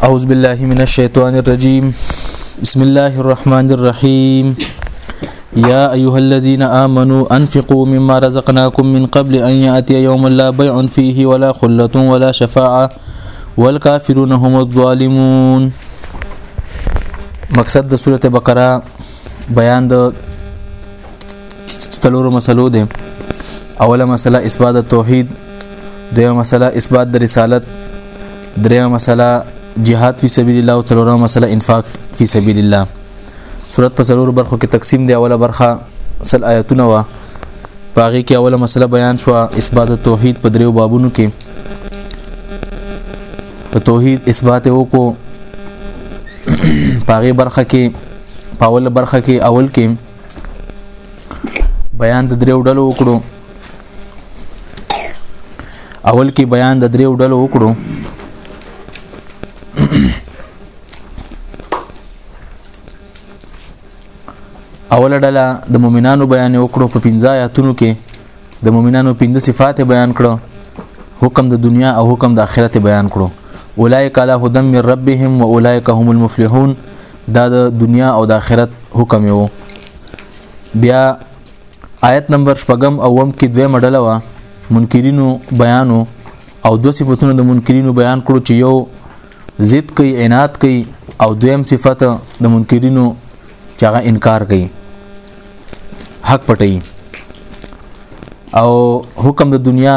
أعوذ بالله من الشيطان الرجيم بسم الله الرحمن الرحيم يا أيها الذين آمنوا أنفقوا مما رزقناكم من قبل أن يأتي يوم لا بيع فيه ولا خلة ولا شفاعة والكافرون هم الظالمون مقصد د سورة بقره بیان د تلورو مسلو دی اوله مسله اثبات توحید دویمه مسله اثبات د رسالت دریمه مسله جهاد فی سبیل الله او څلورمه مسله انفاق فی سبیل الله صورت په څلورو برخو کې تقسیم دی اوله برخه سل آیاتونه وا پاغي کې اوله مسله بیان شو اثبات توحید په دریو بابونو کې په توحید اثبات وکړو پاغي برخه کې پاول برخه کې اول کې بیان د دریو ډلو وکړو اول کې بیان د دریو ډلو وکړو اول ډله د مؤمنانو بیان وکړو په 15 آیاتونو کې د مؤمنانو 15 صفات بیان کړو حکم د دنیا او حکم د آخرت بیان کړو اولایک علی هدم من ربهم واولایک هم المفلحون دا د دنیا او د آخرت حکم یو بیا آیت نمبر شپږم او وم کې دویمه ډله وه منکرینو بیانو او دو صفتونه د منکرینو بیان کړو چې یو ضد کوي عنایت کوي او دویم صفت د منکرینو چې هغه انکار کوي حق پټي او حکم د دنیا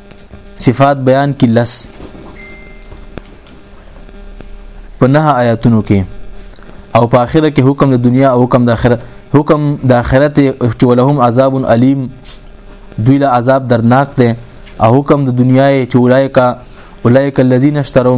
صفات بیان کی لس په نه آیاتونو کې او په اخره کې حکم د دنیا او حکم د اخرت حکم د اخرت چې ولهم عذاب الیم دوی له عذاب درناک دی او حکم د دنیا چې اولایکا اولایک الذین اشتروا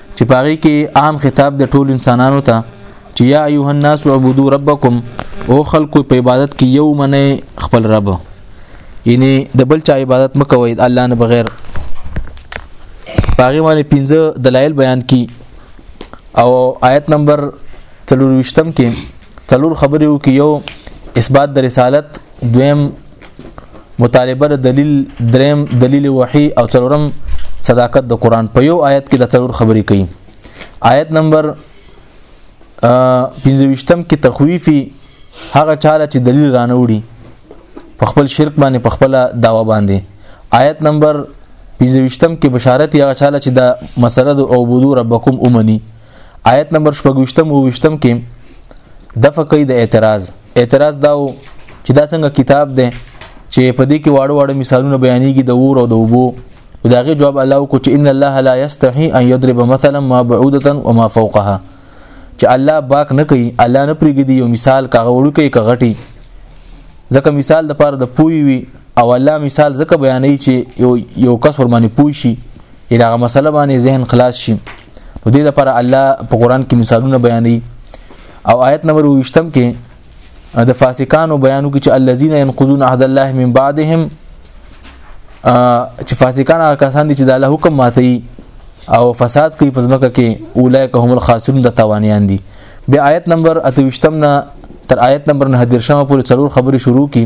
چې پاره کې عام خطاب د ټول انسانانو ته چې یا ایه الناس عبدو ربکم او خلکو په عبادت کې یو منه خپل رب یعنی د بل چا عبادت مکوئ الله نه بغیر پاره باندې پنځه دلایل بیان کی او آیت نمبر 23 کې تلور خبرې وکي یو اثبات د رسالت دویم مطالبه د دلیل دریم دلیل وحی او څلورم صداقت د قران په یو آیت کې د څلور خبرې کوي آیت نمبر 25م کې تخویفي هغه چاله چې دلیل رانه وړي په خپل شرک باندې په خپل داوا باندې آیت نمبر 25م کې بشارت یا چاله چې د مسله د عبودو ربکم اومني آیت نمبر شپږشتم او وشتم کې د فقې د اعتراض اعتراض داو چې دا څنګه کتاب دی چې په دې کې واړو واړو مثالونه بیانېږي د اور او د اوبو دا غي جواب الله کو چې ان الله لا یستحی ان یضرب مثلا ما بعوده وما فوقها چې الله باک نه کوي الله نه پرېږدي یو مثال کاغه وړو کوي کغټي ځکه مثال د پاره د پوي وي او الله مثال ځکه بیانې چې یو یو کس ور باندې پوي شي اله مسله باندې ذهن خلاص شي نو دې لپاره الله په قران کې مثالونه بیانوي او آیت نمبر 20 کې د فاسقانو بیانو کې چې الذين ينقضون عهد الله من بعدهم چې فاسقان هغه کسان دي چې د الله حکم ماتي او فساد کوي په ځمکه کې اولایک هم الخاسرون د توانیان دي بیا آیت نمبر 28 نه تر آیت نمبر 9 درشمه پورې څلور خبرې شروع کی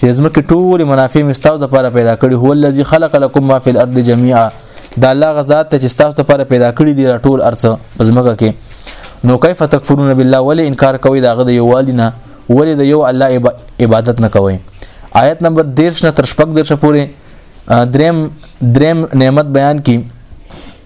چې ځمکه ټول منافع مې ستاسو لپاره پیدا کړی هو الذي خلق لكم ما في الارض جميعا دا الله غزاد ته چې تاسو لپاره پیدا کړی دی ټول ارث ځمکه کې نو کیف تکفرون بالله ولی انکار کوي داغه د یوالینه ولی د یو الله عبادت نه کوي آیت نمبر 13 نه تر شپږ درشه پورې دریم دریم نعمت بیان کی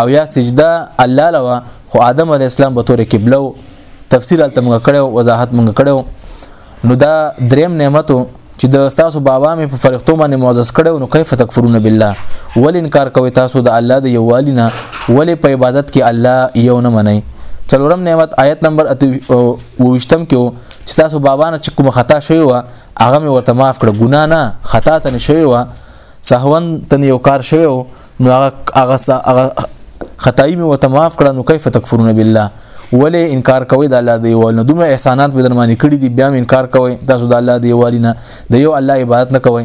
او یا سجده الله لوا خو آدم علی السلام به تور قبله تفصیل تل موږ کړو وضاحت موږ کړو نو دا دریم نعمتو چې د تاسو بابا مې په فرښتو باندې معزز کړو نو کیف تکفرون بالله ول انکار کوي تاسو د الله د یوالینه ولې په عبادت کې الله یو نه منئ څلورم نعمت آیت نمبر 28م کې چې تاسو بابا نه چې کوم خطا شوی و هغه مې ورته معاف کړ ګنا نه خطا ته نه شوی و سهون تن یو کار شوی و نو هغه هغه خدای می وته معاف کړه نو کیف تکفرون بالله ولې انکار کوي د الله دی ول نو دومره احسانات به درمانی کړی دي بیا انکار کوي تاسو د الله دی والینه د یو الله عبادت نه کوي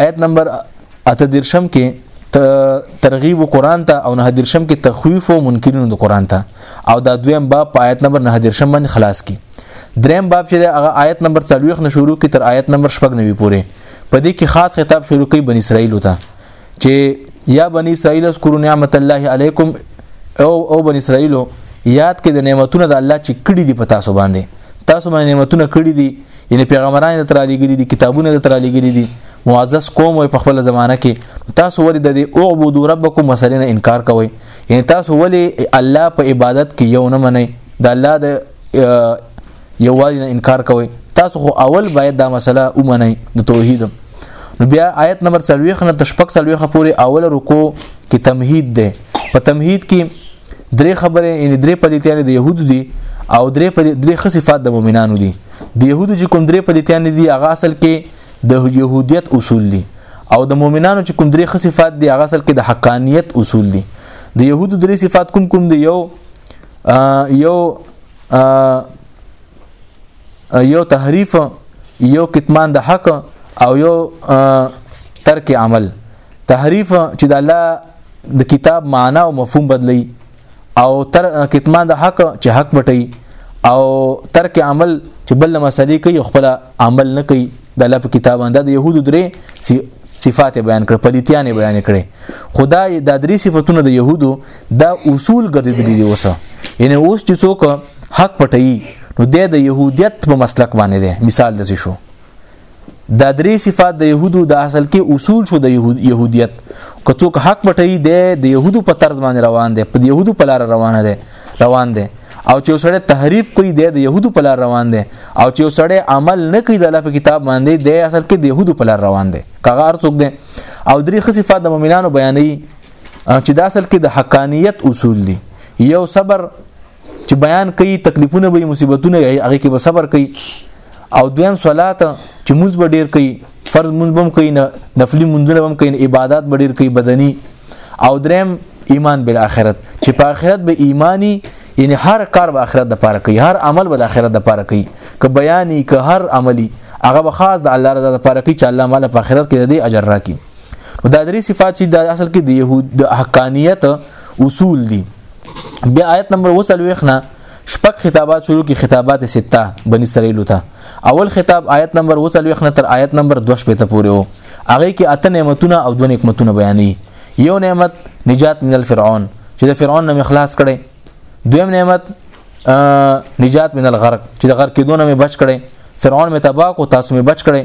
آیت نمبر اته درشم کې ترغیب قرآن ته او نه درشم کې تخویف او منکرینو د قرآن ته او دا دویم باب په آیت نمبر نه درشم باندې خلاص کی دریم باب چې هغه آیت نمبر 40 نه شروع کی تر آیت نمبر 9 پورې په دې کې خاص خطاب شروع کوي بنی اسرائیل ته چې یا بنی اسرائیل اذکروا نعمت الله علیکم او او بنی اسرائیل یاد کې د نعمتونو د الله چې کړي دي په تاسو باندې تاسو باندې نعمتونه کړي دي یعنی پیغمبران تر علی ګری دي کتابونه تر علی ګری دي معزز قوم وي په خپل زمانہ کې تاسو ولې د دې اعبدوا ربکم مسلنه انکار کوئ یعنی تاسو ولې الله په عبادت کې یو نه منئ د الله د یووالي نه انکار کوي تاسو خو اول باید دا مسله ومنئ د توحید نو بیا آیت نمبر 40 نه تشپک 40 پورې اول رکو کې تمهید ده په تمهید کې درې خبره یعنی درې پلیتیان د يهودو دي او درې درې خصيفات د مؤمنانو دي د يهودو چې کوم درې پلیتیان دي هغه اصل کې د يهودیت اصول دي او د مؤمنانو چې کوم درې خصيفات دي هغه اصل کې د حقانیت اصول دي د يهودو درې صفات کوم کوم دي یو یو یو تحریف یو کتمان د حق او یو ترک عمل تحریف چې د الله د کتاب معنا او مفهوم بدلی او تر کتمان د حق چې حق بټي او ترک عمل چې بل مسلې کوي خپل عمل نه کوي د الله په کتاب باندې د يهودو درې صفات بیان کړ پلیتیان بیان کړي خدای د درې صفاتونو د يهودو دا اصول ګرځیدلی دی اوس یعنی اوس چې څوک حق پټي نو د يهودیت په مسلک باندې دی مثال دسی شو دا درې صفات د يهودو د اصل کې اصول شو د يهودیت که څوک حق پټي دی د يهودو په طرز باندې روان دی په يهودو په لار روان دی روان دی او چې وسړی تحریف کوي د يهودو په لار روان دی او چې وسړی عمل نه کوي د الله په کتاب باندې د اصل کې د يهودو په لار روان دی کغار څوک دی او درې خصيفات د مؤمنانو بیانې چې دا اصل کې د حقانیت اصول دي یو صبر چې بیان کوي تکلیفونه به مصیبتونه هغه کې به صبر کوي او دویم صلات چې موږ به ډیر کوي فرض موږ بم کوي نه نفلی منځونه بم کوي عبادت به ډیر کوي بدني او دریم ایمان بل اخرت چې په اخرت به ایمانی یعنی هر کار به اخرت د پاره کوي هر عمل به د اخرت د پاره کوي که بیانې که هر عملی هغه به خاص د الله رضا د پاره کوي چې الله مال په اخرت کې د اجر راکړي نو دا درې صفات چې د اصل کې د يهود د حقانيت اصول دي بیا آیت نمبر 23 نه شپږ خطابات شروع کی خطابات سته بنی اسرائیل ته اول خطاب آیت نمبر 23 نه تر آیت نمبر 2 پته پورې وو هغه کې اته نعمتونه او دوه نعمتونه بیانې یو نعمت نجات من الفرعون چې د فرعون نه خلاص کړي دویم نعمت نجات من الغرق چې د غرق کېدونه مې بچ کړي فرعون مې تباہ کو تاسو مې بچ کړي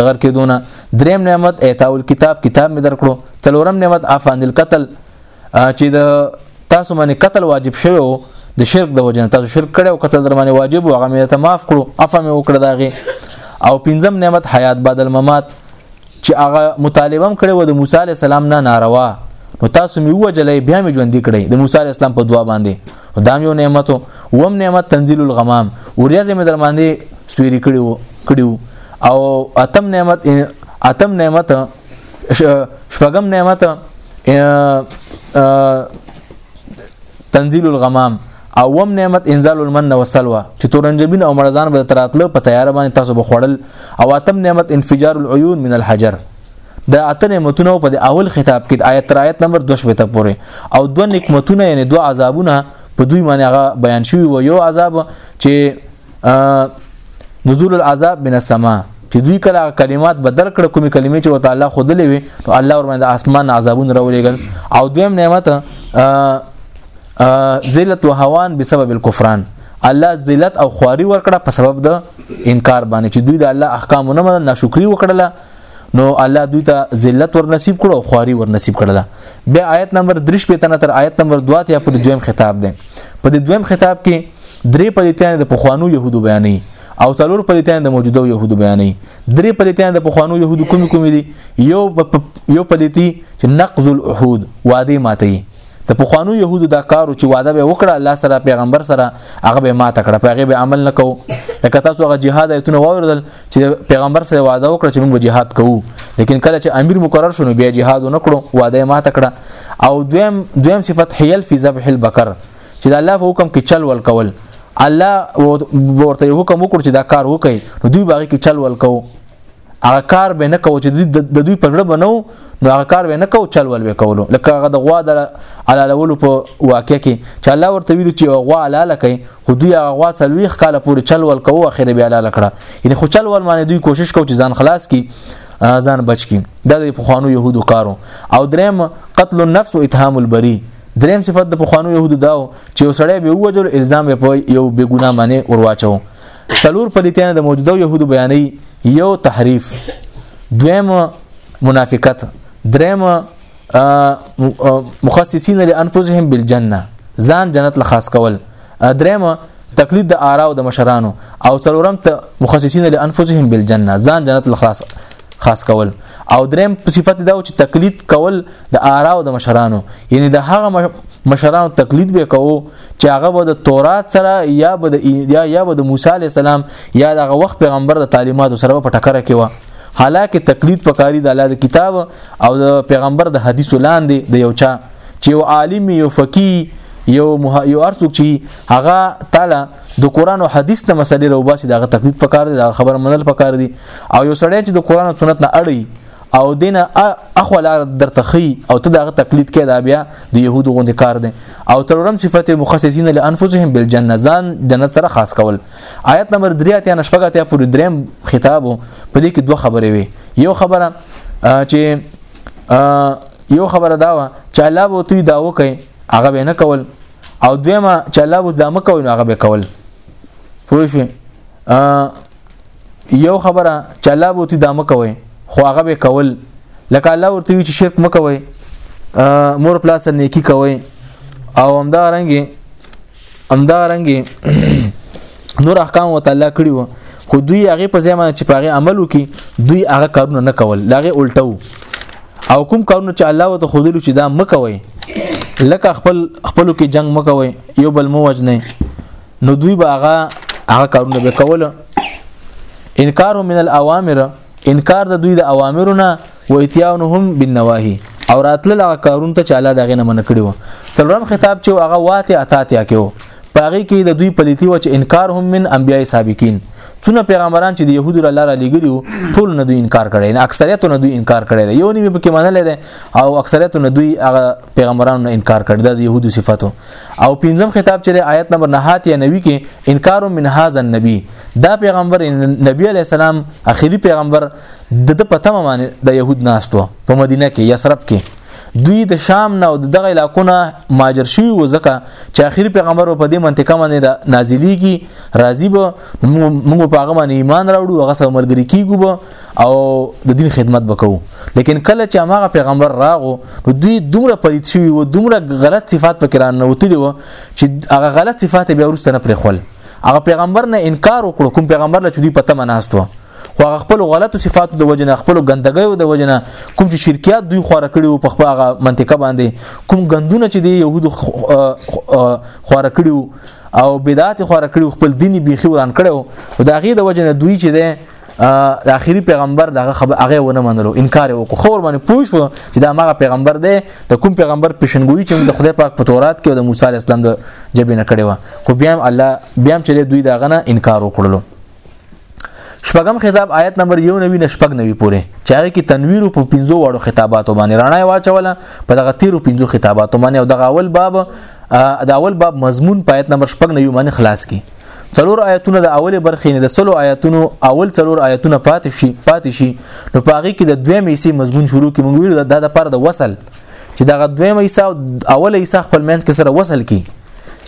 د غرق کېدونه دریم نعمت اعطاول کتاب کتاب مې درکړو څلورم نعمت عفان القتل چې د تاسو باندې قتل واجب شوی وو د شرک د وجنه تاسو شرک کړي او قتل در باندې واجب وو هغه مې ته معاف کړو عفو مې وکړه داغه او پنځم نعمت حیات بعد الممات چې هغه مطالبه هم کړې و د موسی علی السلام نه ناروا نو تاسو می وجلې بیا می ژوند کړی د موسی علی السلام په دعا باندې دا یو نعمت وم نعمت تنزيل الغمام اوریازه می در باندې سویری کړیو کړیو او اتم نعمت اتم نعمت شپږم نعمت تنزيل الغمام او وم نعمت انزال المن وسلوا چې تورنجبین او مرزان به تراتلو په تیار باندې تاسو بخوړل او اتم نعمت انفجار العيون من الحجر د اته نعمتونو په د اول خطاب کې د آیت تر آیت نمبر 2 شپته پورې او دوه نعمتونه یعنی دوه عذابونه په دوی باندې هغه بیان شوی و یو عذاب چې نزول العذاب من السما چې دوی کله کلمات بدل کړ کومې کلمې چې وته الله خود لوي نو الله ور باندې اسمان عذابون راولېګل او دویم نعمت ذلت وهوان بسبب الكفران الله ذلت او خواري ورکړه په سبب د انکار باندې چې دوی د الله احکام نه منل ناشکری وکړله نو الله دوی ته ذلت ور نصیب کړو خواري ور نصیب کړله به آیت نمبر 3 پتنه تر آیت نمبر 2 ته په دویم خطاب ده په دویم خطاب کې درې پلیتان د پخوانو يهودو بیانې او څلور پلیتان د موجوده يهودو بیانې درې پلیتان د پخوانو يهودو کوم کوم دي یو یو پلیتی چې نقض العهود وعده ماتي د پخوانو يهودو دا کارو چې وعده به وکړه الله سره پیغمبر سره هغه به ماته کړه په هغه به عمل نکوه لکه تاسو هغه جهاد ایتونه واوردل چې پیغمبر سره وعده وکړه چې موږ جهاد کوو لیکن کله چې امیر مقرر شونه بیا جهاد نه کړو وعده ما تکړه او دویم دویم صفت حیل فی ذبح البقر چې د الله په حکم کې چل ول کول الله ورته حکم وکړ چې دا کار وکړي نو دوی باغی کې چل ول کوو هغه کار به نه کوو چې د دوی په ځړ بنو نو هغه کار به نه کو چل ول وکولو لکه هغه د غوا د علالولو په واقع کې چې الله ورته ویل چې غوا علاله کوي خو دوی هغه غوا سلويخ کاله پورې چل ول کوو اخر به علاله کړه یعنی خو چل ول معنی دوی کوشش کو چې ځان خلاص کی ځان بچ کی دا د پخوانو يهودو کارو او دریم قتل النفس او اتهام البری دریم صفت د پخوانو يهودو داو چې وسړی به وجل الزام په یو بګونه معنی ورواچو څلور پلیتیان د موجوده يهودو بیانې یو تحریف دویم منافقت دریم مخصصین لانفسهم بالجنه ځان جنت لخاص کول دریم تقلید د آرا او د مشرانو او څلورم ته مخصصین لانفسهم بالجنه ځان جنت لخاص خاص کول او دریم صفت دا چې تقلید کول د آرا او د مشرانو یعنی د هغه مشرانو تقلید به کوو چې هغه به د تورات سره یا به د یا یا به د موسی علی السلام یا دغه وخت پیغمبر د تعلیماتو سره په ټکر کې و حالکه تقلید پکاري د الله د کتاب او د پیغمبر د حدیث لاندې د یو چا چې یو عالم یو فقيه یو مه... یو ارڅوک چې هغه تعالی د قران او حدیث ته مسلې روباسي دغه تقلید پکار دي دغه خبر منل پکار دي او یو سړی چې د قران او سنت نه اړي او دینه اخو لار درته خي او ته دغه تقلید کې دا بیا د يهودو غوند کار دي او ترورم صفت مخصصین لانفسهم بالجنه ځان جنت سره خاص کول آیت نمبر 3 اتیا نشپګه ته پوری دریم خطاب په دې کې دوه خبرې وي یو خبره چې یو خبره دا و چې الله به توی دا وکي هغه به نه کول او دویمه چې الله به دا مکوي هغه به کول پوه شئ یو خبره چې الله به تی دامه کوي خو هغه به کول لکه الله ورته وی چې شرک مکوي مور پلا سره نیکی کوي او همدا رنګي همدا رنګي نور احکام وتعالى کړی وو خو دوی هغه په ځای باندې چې پاره عمل وکي دوی هغه کارونه نه کول لاغه الټو او کوم کارونه چې الله وت خودلو چې دا مکوي لکه خپل خپلو کې جنگ مکوي یو بل مو وجنه نو دوی به هغه هغه کارونه به کول انکار من الاوامر انکار د دوی د اوامرونه و اتیانهم بالنواهی او راتل هغه کارون ته چې الله دغه نه من کړی و څلورم خطاب چې هغه واته اتاتیا کې و پاغي کې د دوی پلیتی و چې انکار هم من انبیای سابقین څونه پیغمبران چې د يهودو الله را لګیلو ټول نه دوی انکار کړي نه اکثریت نه دوی انکار کړي یو نیمه پکې منل دي او اکثریت نه دوی هغه پیغمبرانو نه انکار کړي د يهودو صفاتو او پنځم خطاب چې آیت نمبر 9 یا 90 کې انکار من هاذا النبی دا پیغمبر نبی علی السلام اخیری پیغمبر د د پتمه باندې د يهود ناستو په مدینه کې یسرب کې دوی د شام نه او دغه علاقونه ماجر شوی و ځکه چې اخیری پیغمبر په دې منطقه باندې نازلېږي راضی به موږ په هغه باندې ایمان راوړو هغه سره ملګری کیږو او د دین خدمت وکاو لیکن کله چې هغه پیغمبر راغو نو دوی دومره پلیت شوی و دومره غلط صفات پکې را نوتلی و چې هغه غلط صفات به ورسته نه پرې خول هغه پیغمبر نه انکار وکړو کوم پیغمبر له چودي پته مناستو خو هغه خپل غلطو صفاتو د وجنه خپل ګندګیو د وجنه کوم چې شرکیات دوی خوره کړي وو په خپل هغه منطقه باندې کوم غندونه چې د يهودو خوره کړي او بدعت خوره کړي خپل دیني بيخي وران کړي او د هغه د وجنه دوی چې ده د اخیری پیغمبر دغه خبر هغه ونه منلو انکار وکړو خو ور باندې پوه شو چې دا ماغه پیغمبر دی د کوم پیغمبر پیشنګوي چې د خدای پاک په تورات کې او د موسی اسلام د جبې نه کړي و خو بیا هم الله بیا هم چې دوی دغه نه انکار وکړلو شپږم خطاب آیت نمبر 19 نه شپږ نوي پورې چې هغه کې تنویر په پنځو واړو خطاباتو باندې رڼا واچوله په دغه تیرو پنځو خطاباتو باندې او دغه اول باب د اول باب مضمون په آیت نمبر شپږ نوي باندې خلاص کی څلور آیتونه د اولې برخې نه د سلو آیتونو اول څلور آیتونه پاتې شي پاتې شي نو پاغي کې د دویم حصے مضمون شروع کې موږ ویل دا د پر د وصل چې دغه دویم حصہ او اول حصہ خپل منځ کې سره وصل کی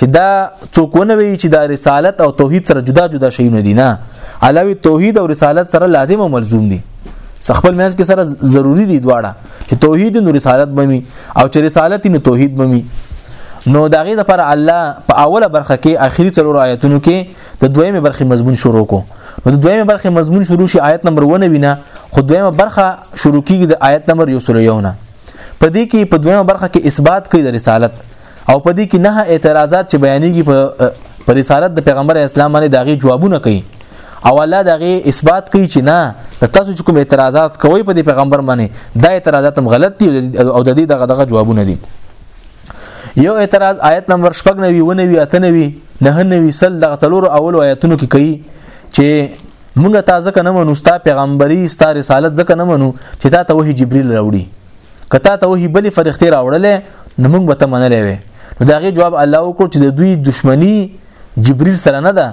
چې دا څوک ونه وی چې دا رسالت او توحید سره جدا جدا شي نه دي نه علاوه توحید او رسالت سره لازم او ملزوم دي خپل منځ کې سره ضروری دي دواړه چې توحید نو رسالت بمي او چې رسالت نو توحید بمي نو داغه د پر الله په اوله برخه کې اخري څلور آیتونو کې د دویمه برخه مضمون شروع کو نو د دویمه برخه مضمون شروع شي آیت نمبر 1 وینا خو دویمه برخه شروع کیږي د آیت نمبر 1 نه په دې کې په دویمه برخه کې اثبات کوي د رسالت او په دې کې نه اعتراضات چې بیانېږي په پر رسالت د پیغمبر اسلام باندې داغي جوابونه کوي او الله دغه اثبات کوي چې نه تاسو چې کوم اعتراضات کوي په دې پیغمبر باندې دا اعتراضات هم غلط دي او د دې دغه دغه جوابونه دي یو اعتراض آیت نمبر 9 نوي ونوي اتنوي نه نوي سل دغه څلور اول آیتونو کې کوي چې مونږ تازه کنه منو ستا پیغمبري ستا رسالت ځکه نه منو چې تا ته وحي جبريل راوړي کته ته وحي بلی فرښتې راوړلې نو موږ به ته منلې وې نو داغه جواب الله وکړ چې د دوی دشمنی جبريل سره نه ده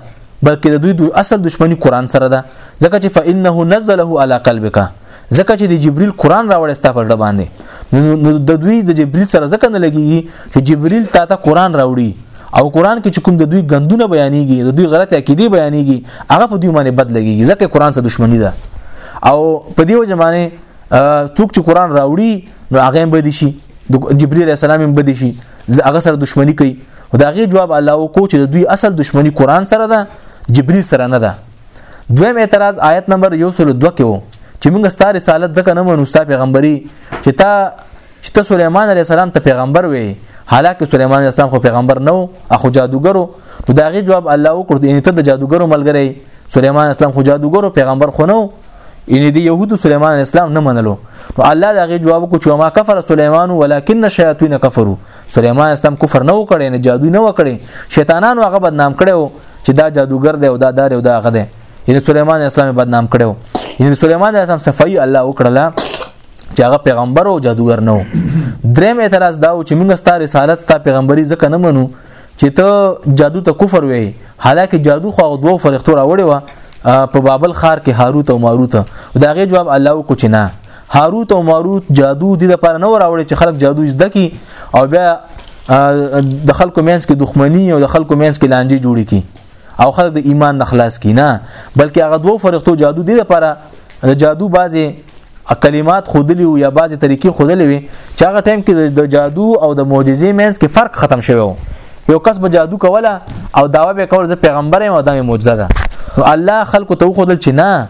بلکې د دوی د اصل دشمنی قران سره ده ځکه چې فإنه نزله على قلبك ځکه چې د جبريل قران راوړې ستا پر باندې نو د دوی د جبريل سره ځکه نه لګيږي چې جبريل تا ته قران راوړي او قران کې چې کوم د دوی غندونه بیانېږي د دوی غلط عقیده بیانېږي هغه په دوی باندې بد لګيږي ځکه قران سره دشمنی ده او په دې وجه باندې څوک چې قران راوړي نو هغه هم بدی شي جبرئیل علیه السلام هم بدی شي هغه سره دښمنی کوي دا غي جواب الله وکړو چې دوی اصل دښمنی قران سره ده جبرئیل سره نه ده دویم اعتراض آیت نمبر 102 کې وو چې موږ ستاره رسالت ځکه نه منو ستاسو پیغمبري چې تا چې ته سليمان عليه السلام ته پیغمبر وې حالکه سليمان عليه السلام خو پیغمبر نه وو اخو جادوګرو نو دا غي جواب الله وکړ ان ته د جادوګرو ملګری سليمان اسلام خو جادوګرو پیغمبر خو نه ان دي يهود سليمان اسلام نه منلو نو الله دا غي جواب کو چې ما کفر سليمان ولكن الشياطين كفروا سليمان اسلام کفر نه وکړي نه جادو نه وکړي شیطانانو هغه بدنام کړو چې دا جادوګر دی او دا دار او دا غده ان سليمان اسلام بدنام کړو ان سليمان اسلام صفائی الله وکړه چې هغه پیغمبر او جادوګر نه و دریم اعتراض دا و چې موږ ستاره رسالت ته پیغمبري ځکه نه منو چې ته جادو ته کفر وې حالکه جادو خو دوه فرښتو راوړې و په بابل خار کې هاروت او ماروت دا غي جواب الله کو چې نه هاروت او ماروت جادو د لپاره نه راوړي چې خلک جادو زده کی او بیا د خلکو مینس کې دښمنی او د خلکو مینس کې لانجې جوړې کی او خلک د ایمان نه خلاص کی نه بلکې هغه دوو فرښتو جادو دی لپاره د جادو بازي کلمات خودلی او یا بازي طریقې خودلې وي چې هغه ټایم کې د جادو او د معجزې مینس کې فرق ختم شوی وو یو کس به جادو کوله او داوا به کول زه پیغمبر یم او دا معجزه ده نو الله خلکو ته خودل چې نه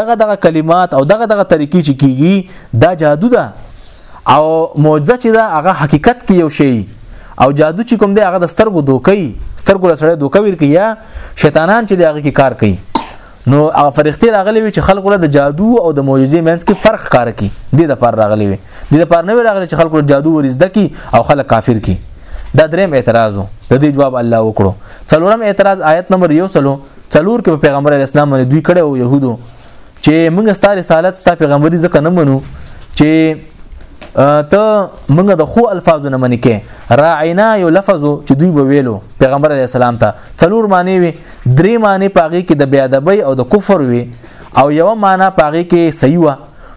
دغه دغه کلمات او دغه دغه طریقې چې کیږي دا جادو ده او معجزه چې دا هغه حقیقت کې یو شی او جادو چې کوم دی هغه د سترګو دوکي سترګو له سره دوکه ور کوي یا شیطانان چې هغه کې کار کوي نو هغه فرښتې راغلي وي چې خلکو له د جادو او د معجزې منځ کې فرق کار کوي د دې لپاره راغلي وي د دې لپاره نه راغلي چې خلکو له جادو ورزده کی او خلک کافر کی دا دریم اعتراض د دې جواب الله وکړو څلورم اعتراض آیت نمبر یو سلو څلور کې پیغمبر اسلام باندې دوی کړه او يهودو چې موږ ستاره رسالت ستاسو پیغمبري ځکه نه منو چې ته موږ د خو الفاظو نه منې کې راعینا یو لفظو چې دوی به ویلو پیغمبر علی السلام ته څلور معنی وي درې معنی پاغي کې د بیادبی او د کفر وي او یو معنی پاغي کې صحیح و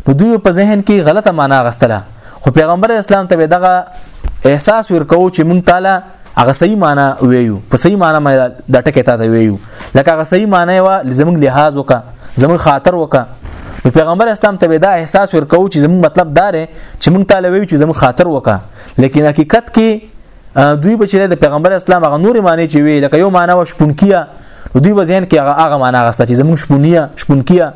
نو دوی په ذهن کې غلطه معنی غستله خو پیغمبر اسلام ته دغه احساس ورکو چې مونږ تعالی هغه صحیح معنی ویو په صحیح معنی ما دا ټکی تا ته ویو لکه هغه صحیح معنی وا زموږ لحاظ وکا زموږ خاطر وکا نو پیغمبر اسلام ته دا احساس ورکو چې زموږ مطلب دا دی چې موږ تعالی ویو چې زموږ خاطر وکا لیکن حقیقت کې دوی به چې د پیغمبر اسلام هغه نور معنی چې وی لکه یو معنی و شپونکیا دوی به ځین کې هغه هغه معنی غسته چې زموږ شپونیا شپونکیا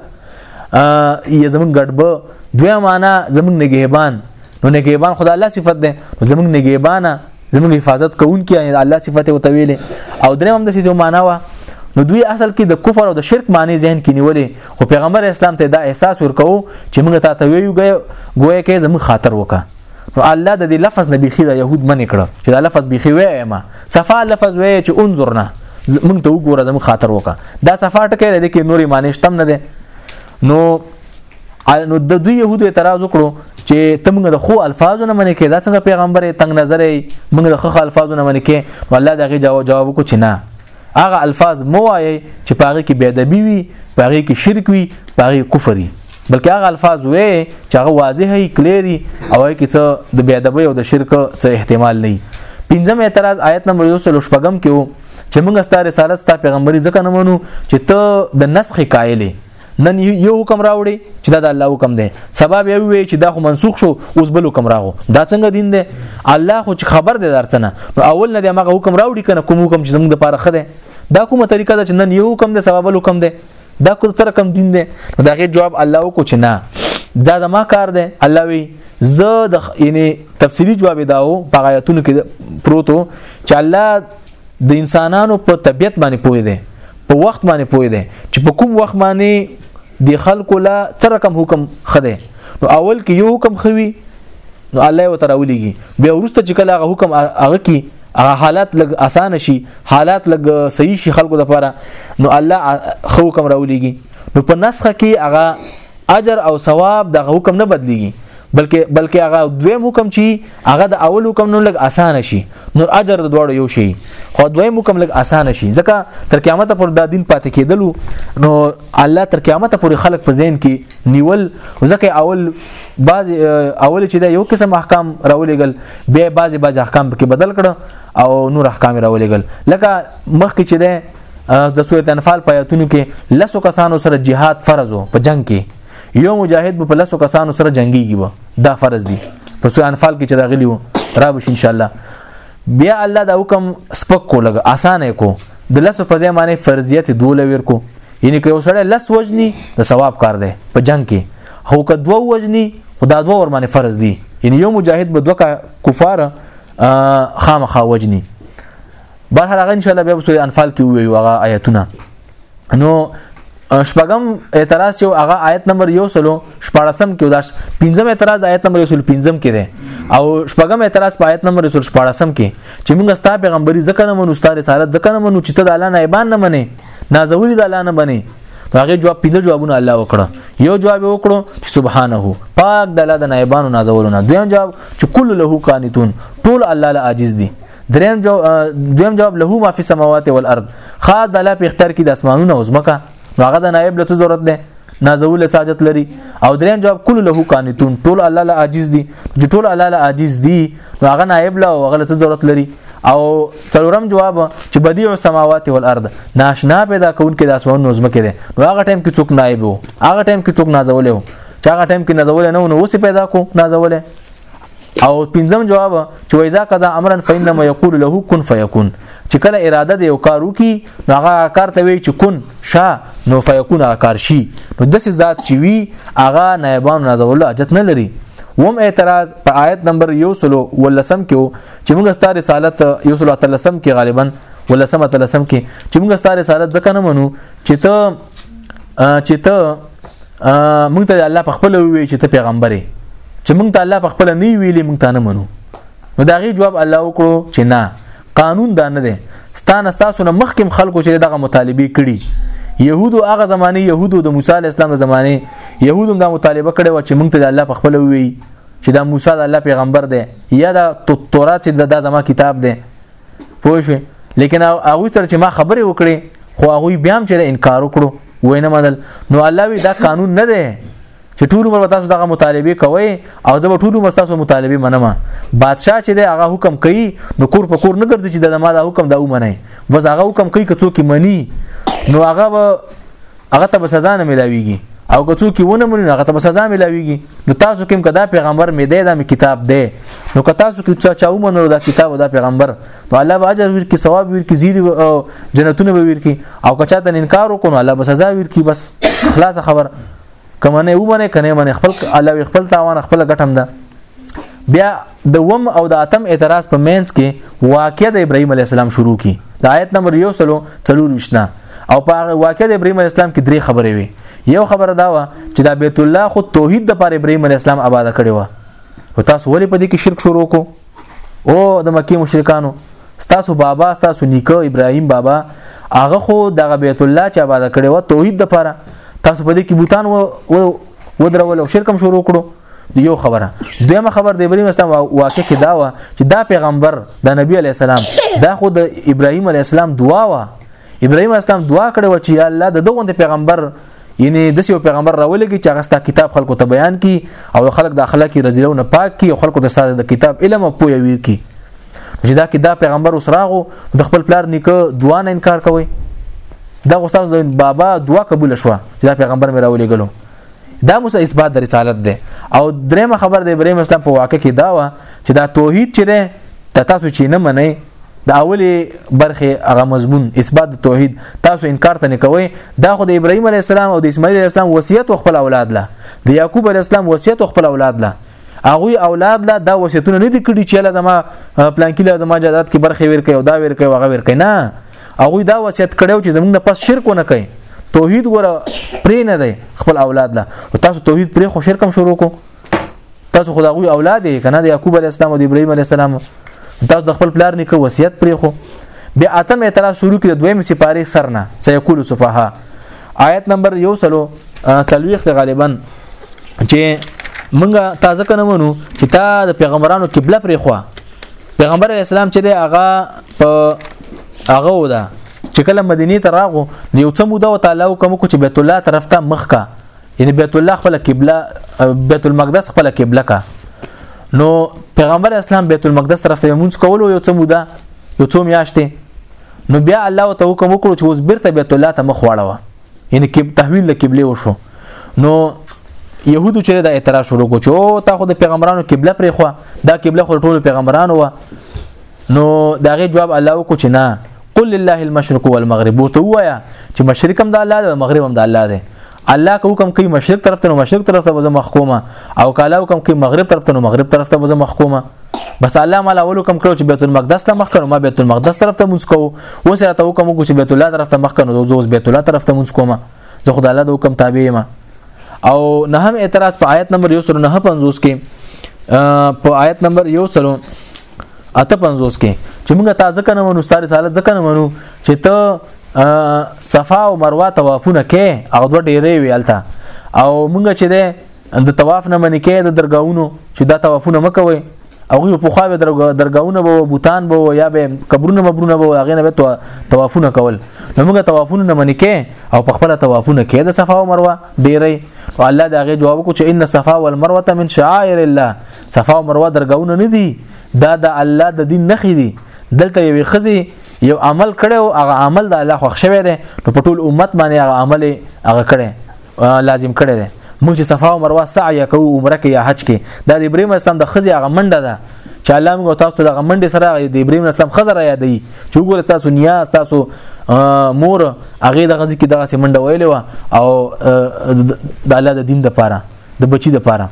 یا زموږ ګډبه دوی معنی زموږ نگهبان نو نگهبان خدای الله صفت ده زموږ نگهبانه زموږ حفاظت کوونکی یعنی د الله صفته او تویل او درې هم د سې معنا وا نو دوی اصل کې د کفر او د شرک معنی ذهن کې نیولې خو پیغمبر اسلام ته دا احساس ورکو چې موږ ته ته ویو ګویا کې زموږ خاطر وکا نو الله د دې لفظ نبی خې د يهود منې کړ چې دا لفظ بيخي وې ما صفا لفظ وې چې انظرنا موږ ته وګوره زموږ خاطر وکا دا صفا ټکې لري کې نوري معنی شتم نه ده نو نو د دوی يهودو اعتراض وکړو چې تمګه د خو الفاظو نه منې کې دا څنګه پیغمبر تنگ نظر یې موږ د خو الفاظو نه منې کې والله دغه جواب جواب کو چې نه هغه الفاظ مو وایي چې پاره کې بيدبي وي پاره کې شرک وي پاره کفر وي بلکې هغه الفاظ وې چې هغه واضح هي کلیری او هغه کې څه د بيدبي او د شرک څه احتمال نه پنځم اعتراض آیت نمبر 215 کې وو چې موږ ستاره رسالت ستاسو پیغمبري ځکه نه منو چې ته د نسخ قائلې نن یو حکم راوړي چې دا د الله حکم دی سبا به وي چې دا خو منسوخ شو اوس بل حکم راغو دا څنګه دین دی الله خو خبر دی درڅنه نو اول نه د مغه حکم راوړي کنه کوم حکم چې زموږ د پاره خده دا کومه طریقه ده چې نن یو حکم دی سبا بل حکم دی دا کوم تر کم دین دی نو دا غي جواب الله وکړو چې نه دا زما کار دی الله وی زه د یعنی تفصیلی جواب داو په آیاتونو کې پروتو چې الله د انسانانو په طبیعت باندې پوي دی په وخت باندې پوي دی چې په کوم وخت باندې د خلکو لا څه رقم حکم خده نو اول کې یو حکم خوي نو الله و تعالی ولېږي بیا ورسته چې کله هغه حکم هغه کې هغه حالات لګ اسانه شي حالات لګ صحیح شي خلکو لپاره نو الله خو حکم راولېږي نو په نسخه کې هغه اجر او ثواب د حکم نه بدليږي بلکې بلکې هغه دویم حکم چې هغه د اول حکم نو لګ اسانه شي نور اجر د دواړو یو شي خو دویم حکم لګ اسانه شي ځکه تر قیامت پر دا دین پاتې کېدلو نو الله تر قیامت پر خلق په ذهن کې نیول ځکه اول بعض اول چې دا یو قسم احکام راولېګل بیا بعض بعض احکام کې بدل کړه او نور احکام راولېګل لکه مخکې چې ده د سورۃ انفال په آیاتونو کې لسو کسانو سره جهاد فرض وو په جنگ کې یو مجاهد به په لاسو کسانو سره جنگيږي به دا فرض دي په سورې انفال کې چې راغلی وو را بش ان شاء الله بیا الله دا حکم سپک کو لګ اسانه کو د لاسو په ځای معنی فرضیت دوله ور کو یعنی که یو سړی لس وجنی د ثواب کار دی په جنگ کې هو که دوه وجنی خدا دوه ور باندې فرض دي یعنی یو مجاهد به دوه کفار خامخا وجنی بهر هغه ان شاء الله به سورې انفال کې وي هغه آیتونه نو شپږم اعتراض یو هغه آیت نمبر یو سلو شپاړسم کې داش پنځم اعتراض آیت نمبر یو سلو پنځم کې دی او شپږم اعتراض په آیت نمبر یو سلو شپاړسم کې چې موږ ستا پیغمبري ځکه نه منو ستا رسالت ځکه نه منو چې ته د الله نایبان نه منې نازولي د الله نه منې هغه جواب پنځه جوابونه الله وکړه یو جواب وکړو چې سبحانه پاک د الله د نایبانو نازولونه دویم جواب چې کل له قانتون ټول الله له عاجز دي دریم جو دویم جواب له ما فی السماوات والارض خاص د الله په اختیار کې د اسمانونو او زمکه هغه د نائب لته ضرورت ده نازول ساجت لري او دریم جواب کله له قانتون ټول الله له عاجز دي چې ټول الله له عاجز دي هغه نائب له هغه لته ضرورت لري او څلورم جواب چې بدیع السماوات والارض ناشنا پیدا کون کې د اسمانونو زمکه ده نو هغه ټایم کې څوک نائب وو هغه ټایم کې څوک نازول وو چې هغه ټایم کې نازول نه نو اوس پیدا کو نازول او پنځم جواب چې وایزا قضا امرا فینما یقول له کن فیکون چې کله اراده د یو کار وکي نو هغه کار ته وی چې کن شا نو فیکون هغه کار شي نو د څه ذات چې وی هغه نایبان نازول اجت نه لري وم اعتراض په آیت نمبر یو سلو ولسم کې چې موږ ستاره رسالت یو سلو تلسم کې غالبا ولسمه تلسم کې چې موږ ستاره رسالت ځکه نه منو چې ته چې ته مونږ ته الله په خپل وی چې ته پیغمبرې چې مونږ ته الله په خپل نه ویلې مونږ ته نه منو نو دا غي جواب الله وکړو چې نه قانون دا نه دی ستانه ساسو نه مخکم خلکو چې دغه مطالبه کړي يهودو هغه زمانه يهودو د موسی عليه السلام زمانه يهودو دا مطالبه کړي و چې مونږ ته الله په خپل وی چې دا موسی د الله پیغمبر دی یا دا تورات چې دا زما کتاب دی پوه شو لیکن هغه تر چې ما خبرې وکړې خو هغه بیا هم چې انکار وکړو وینه منل نو الله وی دا قانون نه دی چې ټول عمر تاسو دغه مطالبه کوي او زه ټول عمر تاسو مطالبه منم بادشاه چې دی هغه حکم کوي نو کور په کور نه ګرځي چې د ما دا حکم دا ومني بس هغه حکم کوي که څوک مني نو هغه هغه ته سزا نه ملاويږي او که څوک ونه مونږ هغه ته سزا ملاويږي نو تاسو کوم کدا پیغمبر می دی دا می کتاب دی نو که تاسو کې څا چاو منو دا کتاب دا پیغمبر نو الله به اجر ورکړي ثواب ورکړي زیر او جنتونه به ورکړي او که چاته انکار وکړو الله به سزا ورکړي بس خلاص خبر کمنه و منه کنه منه خپل الله خپل تاوان خپل ګټم ده بیا د وم او د اتم اعتراض په مینس کې واقع د ابراهيم عليه السلام شروع کی د آیت نمبر یو سلو څلور وشنا او په هغه واقع د ابراهيم عليه السلام کې درې خبرې وي یو خبره دا و چې دا بیت الله خو توحید د پر ابراهيم عليه السلام آباد کړي و او تاسو ولې په دې کې شرک شروع کو او د مکی مشرکانو ستاسو بابا ستاسو نیکه ابراهيم بابا هغه خو د بیت الله چې آباد کړي و توحید د پر تاسو په دې کې بوتان و ودرول او شرکم شروع کړو یو خبره دویمه خبر د ابراهیم اسلام واقع کې دا و چې دا پیغمبر د نبی علی السلام دا خو د ابراهیم علی السلام دعا و ابراهیم اسلام دعا کړې و چې یا الله د دغه پیغمبر یعنی د یو پیغمبر راولېږي چې هغه ستا کتاب خلکو ته بیان کی او خلک د اخلاقی رزیلو نه پاک کی او خلکو د ساده د کتاب علم او پوهه ویر کی چې دا کې دا پیغمبر اوس راغو د خپل پلار نیکه دعا نه انکار کوي دا غوستان بابا دعا قبول شوه چې دا پیغمبر مې راولېګلو دا موسی اثبات د رسالت دی او درېمه خبر د ابراهيم اسلام په واقع کې دا و چې دا توحید چې ده ته تاسو چې نه منئ د اولی برخه هغه مضمون اثبات توحید تاسو انکار ته نه کوئ دا خو د ابراهیم علی السلام او د اسماعیل علی السلام وصیت خپل اولاد له د یعقوب علی السلام وصیت خپل اولاد له هغه اولاد لا دا وصیتونه نه دي کړی چې لا زما پلانکی لا زما جادات کې برخه ور کوي او دا ور کوي هغه ور کوي نه هغه دا وصیت کړو چې زمونږ نه پس شرک نه کوي توحید ګره پرې نه دی خپل اولاد لا تاسو توحید پرې خو شرکم شروع کو تاسو خدای اولاد یې کنه د یعقوب علی السلام او د ابراهیم علی السلام تاسو د خپل پلار نیکه وصیت پرې خو بیا اتم اعتراض شروع کړي دویم سپاره سرنا سيقول سفها آیت نمبر یو سلو تلويخ غالبا چې مونږه تازه کنه مونو چې تا د پیغمبرانو قبله پرې خو پیغمبر اسلام چې دی هغه په هغه ودا چې کله مدینه ته راغو یو څه موده و تعالی کوم کو چې بیت الله طرف ته مخ کا یعنی بیت الله خپل قبله بیت المقدس خپل قبله کا نو پیغمبر اسلام بیت المقدس طرف ته مونږ کولو یو څه موده یو څو میاشتې نو بیا الله ته حکم وکړو چې اوس بیرته بیت الله ته مخ واړوه یعنی کې تحویل د قبله وشو نو يهودو چې دا اعتراض شروع کو چې او تا خو د پیغمبرانو قبله پرې خو دا قبله خو ټول پیغمبرانو و نو داغه جواب الله کو چې نه قل لله المشرق والمغرب وته وایا چې مشرق هم د الله دی او مغرب هم د الله دی الله که حکم کوي مشرق طرف ته نو مشرق طرف ته وزه محکومه او کاله حکم کوي مغرب طرف ته نو مغرب طرف ته وزه محکومه بس الله مال اول حکم کړو چې بیت المقدس ته مخ کړو ما بیت المقدس طرف ته مونږ کوو اوس راته حکم وکړو چې بیت الله طرف ته مخ کنو زه اوس بیت الله طرف ته مونږ کوم زه خدای الله د حکم تابع یم او نه هم اعتراض په آیت نمبر 159 کې په آیت نمبر 159 اته پنځوس کې چې موږ تازه کنه منو ستاره سالت ځکه نه منو چې ته صفا او مروه طوافونه کې او دوه ډېرې ویلته او موږ چې ده ان د طواف نه منې کې د درگاونو چې دا طوافونه مکوي او غي په خو به درگاونه به بوتان به یا به قبرونه مبرونه به هغه نه به توافونه کول نو موږ توافونه نه منې کې او په خپل توافونه کې د صفا او مروه ډېرې او الله دا غي جواب کو چې ان صفا والمروه من شعائر الله صفا او مروه درگاونه نه دي دا د الله د دین نه خې دي دلته یو خزي یو عمل کړو هغه عمل د الله خوښ شوی دی نو په ټول امت باندې هغه عمل هغه کړي لازم کړی دی موږ چې صفا او مروه سعی کوو عمره کې یا حج کې دا د ابراهیم اسلام د خزي هغه منډه ده چې الله موږ تاسو ته د غمنډې سره د ابراهیم اسلام خزر یادې چې وګوره تاسو نیا تاسو مور هغه د غزي کې دغه سیمنډه ویلې و او د الله د دین د پاره د بچی د پاره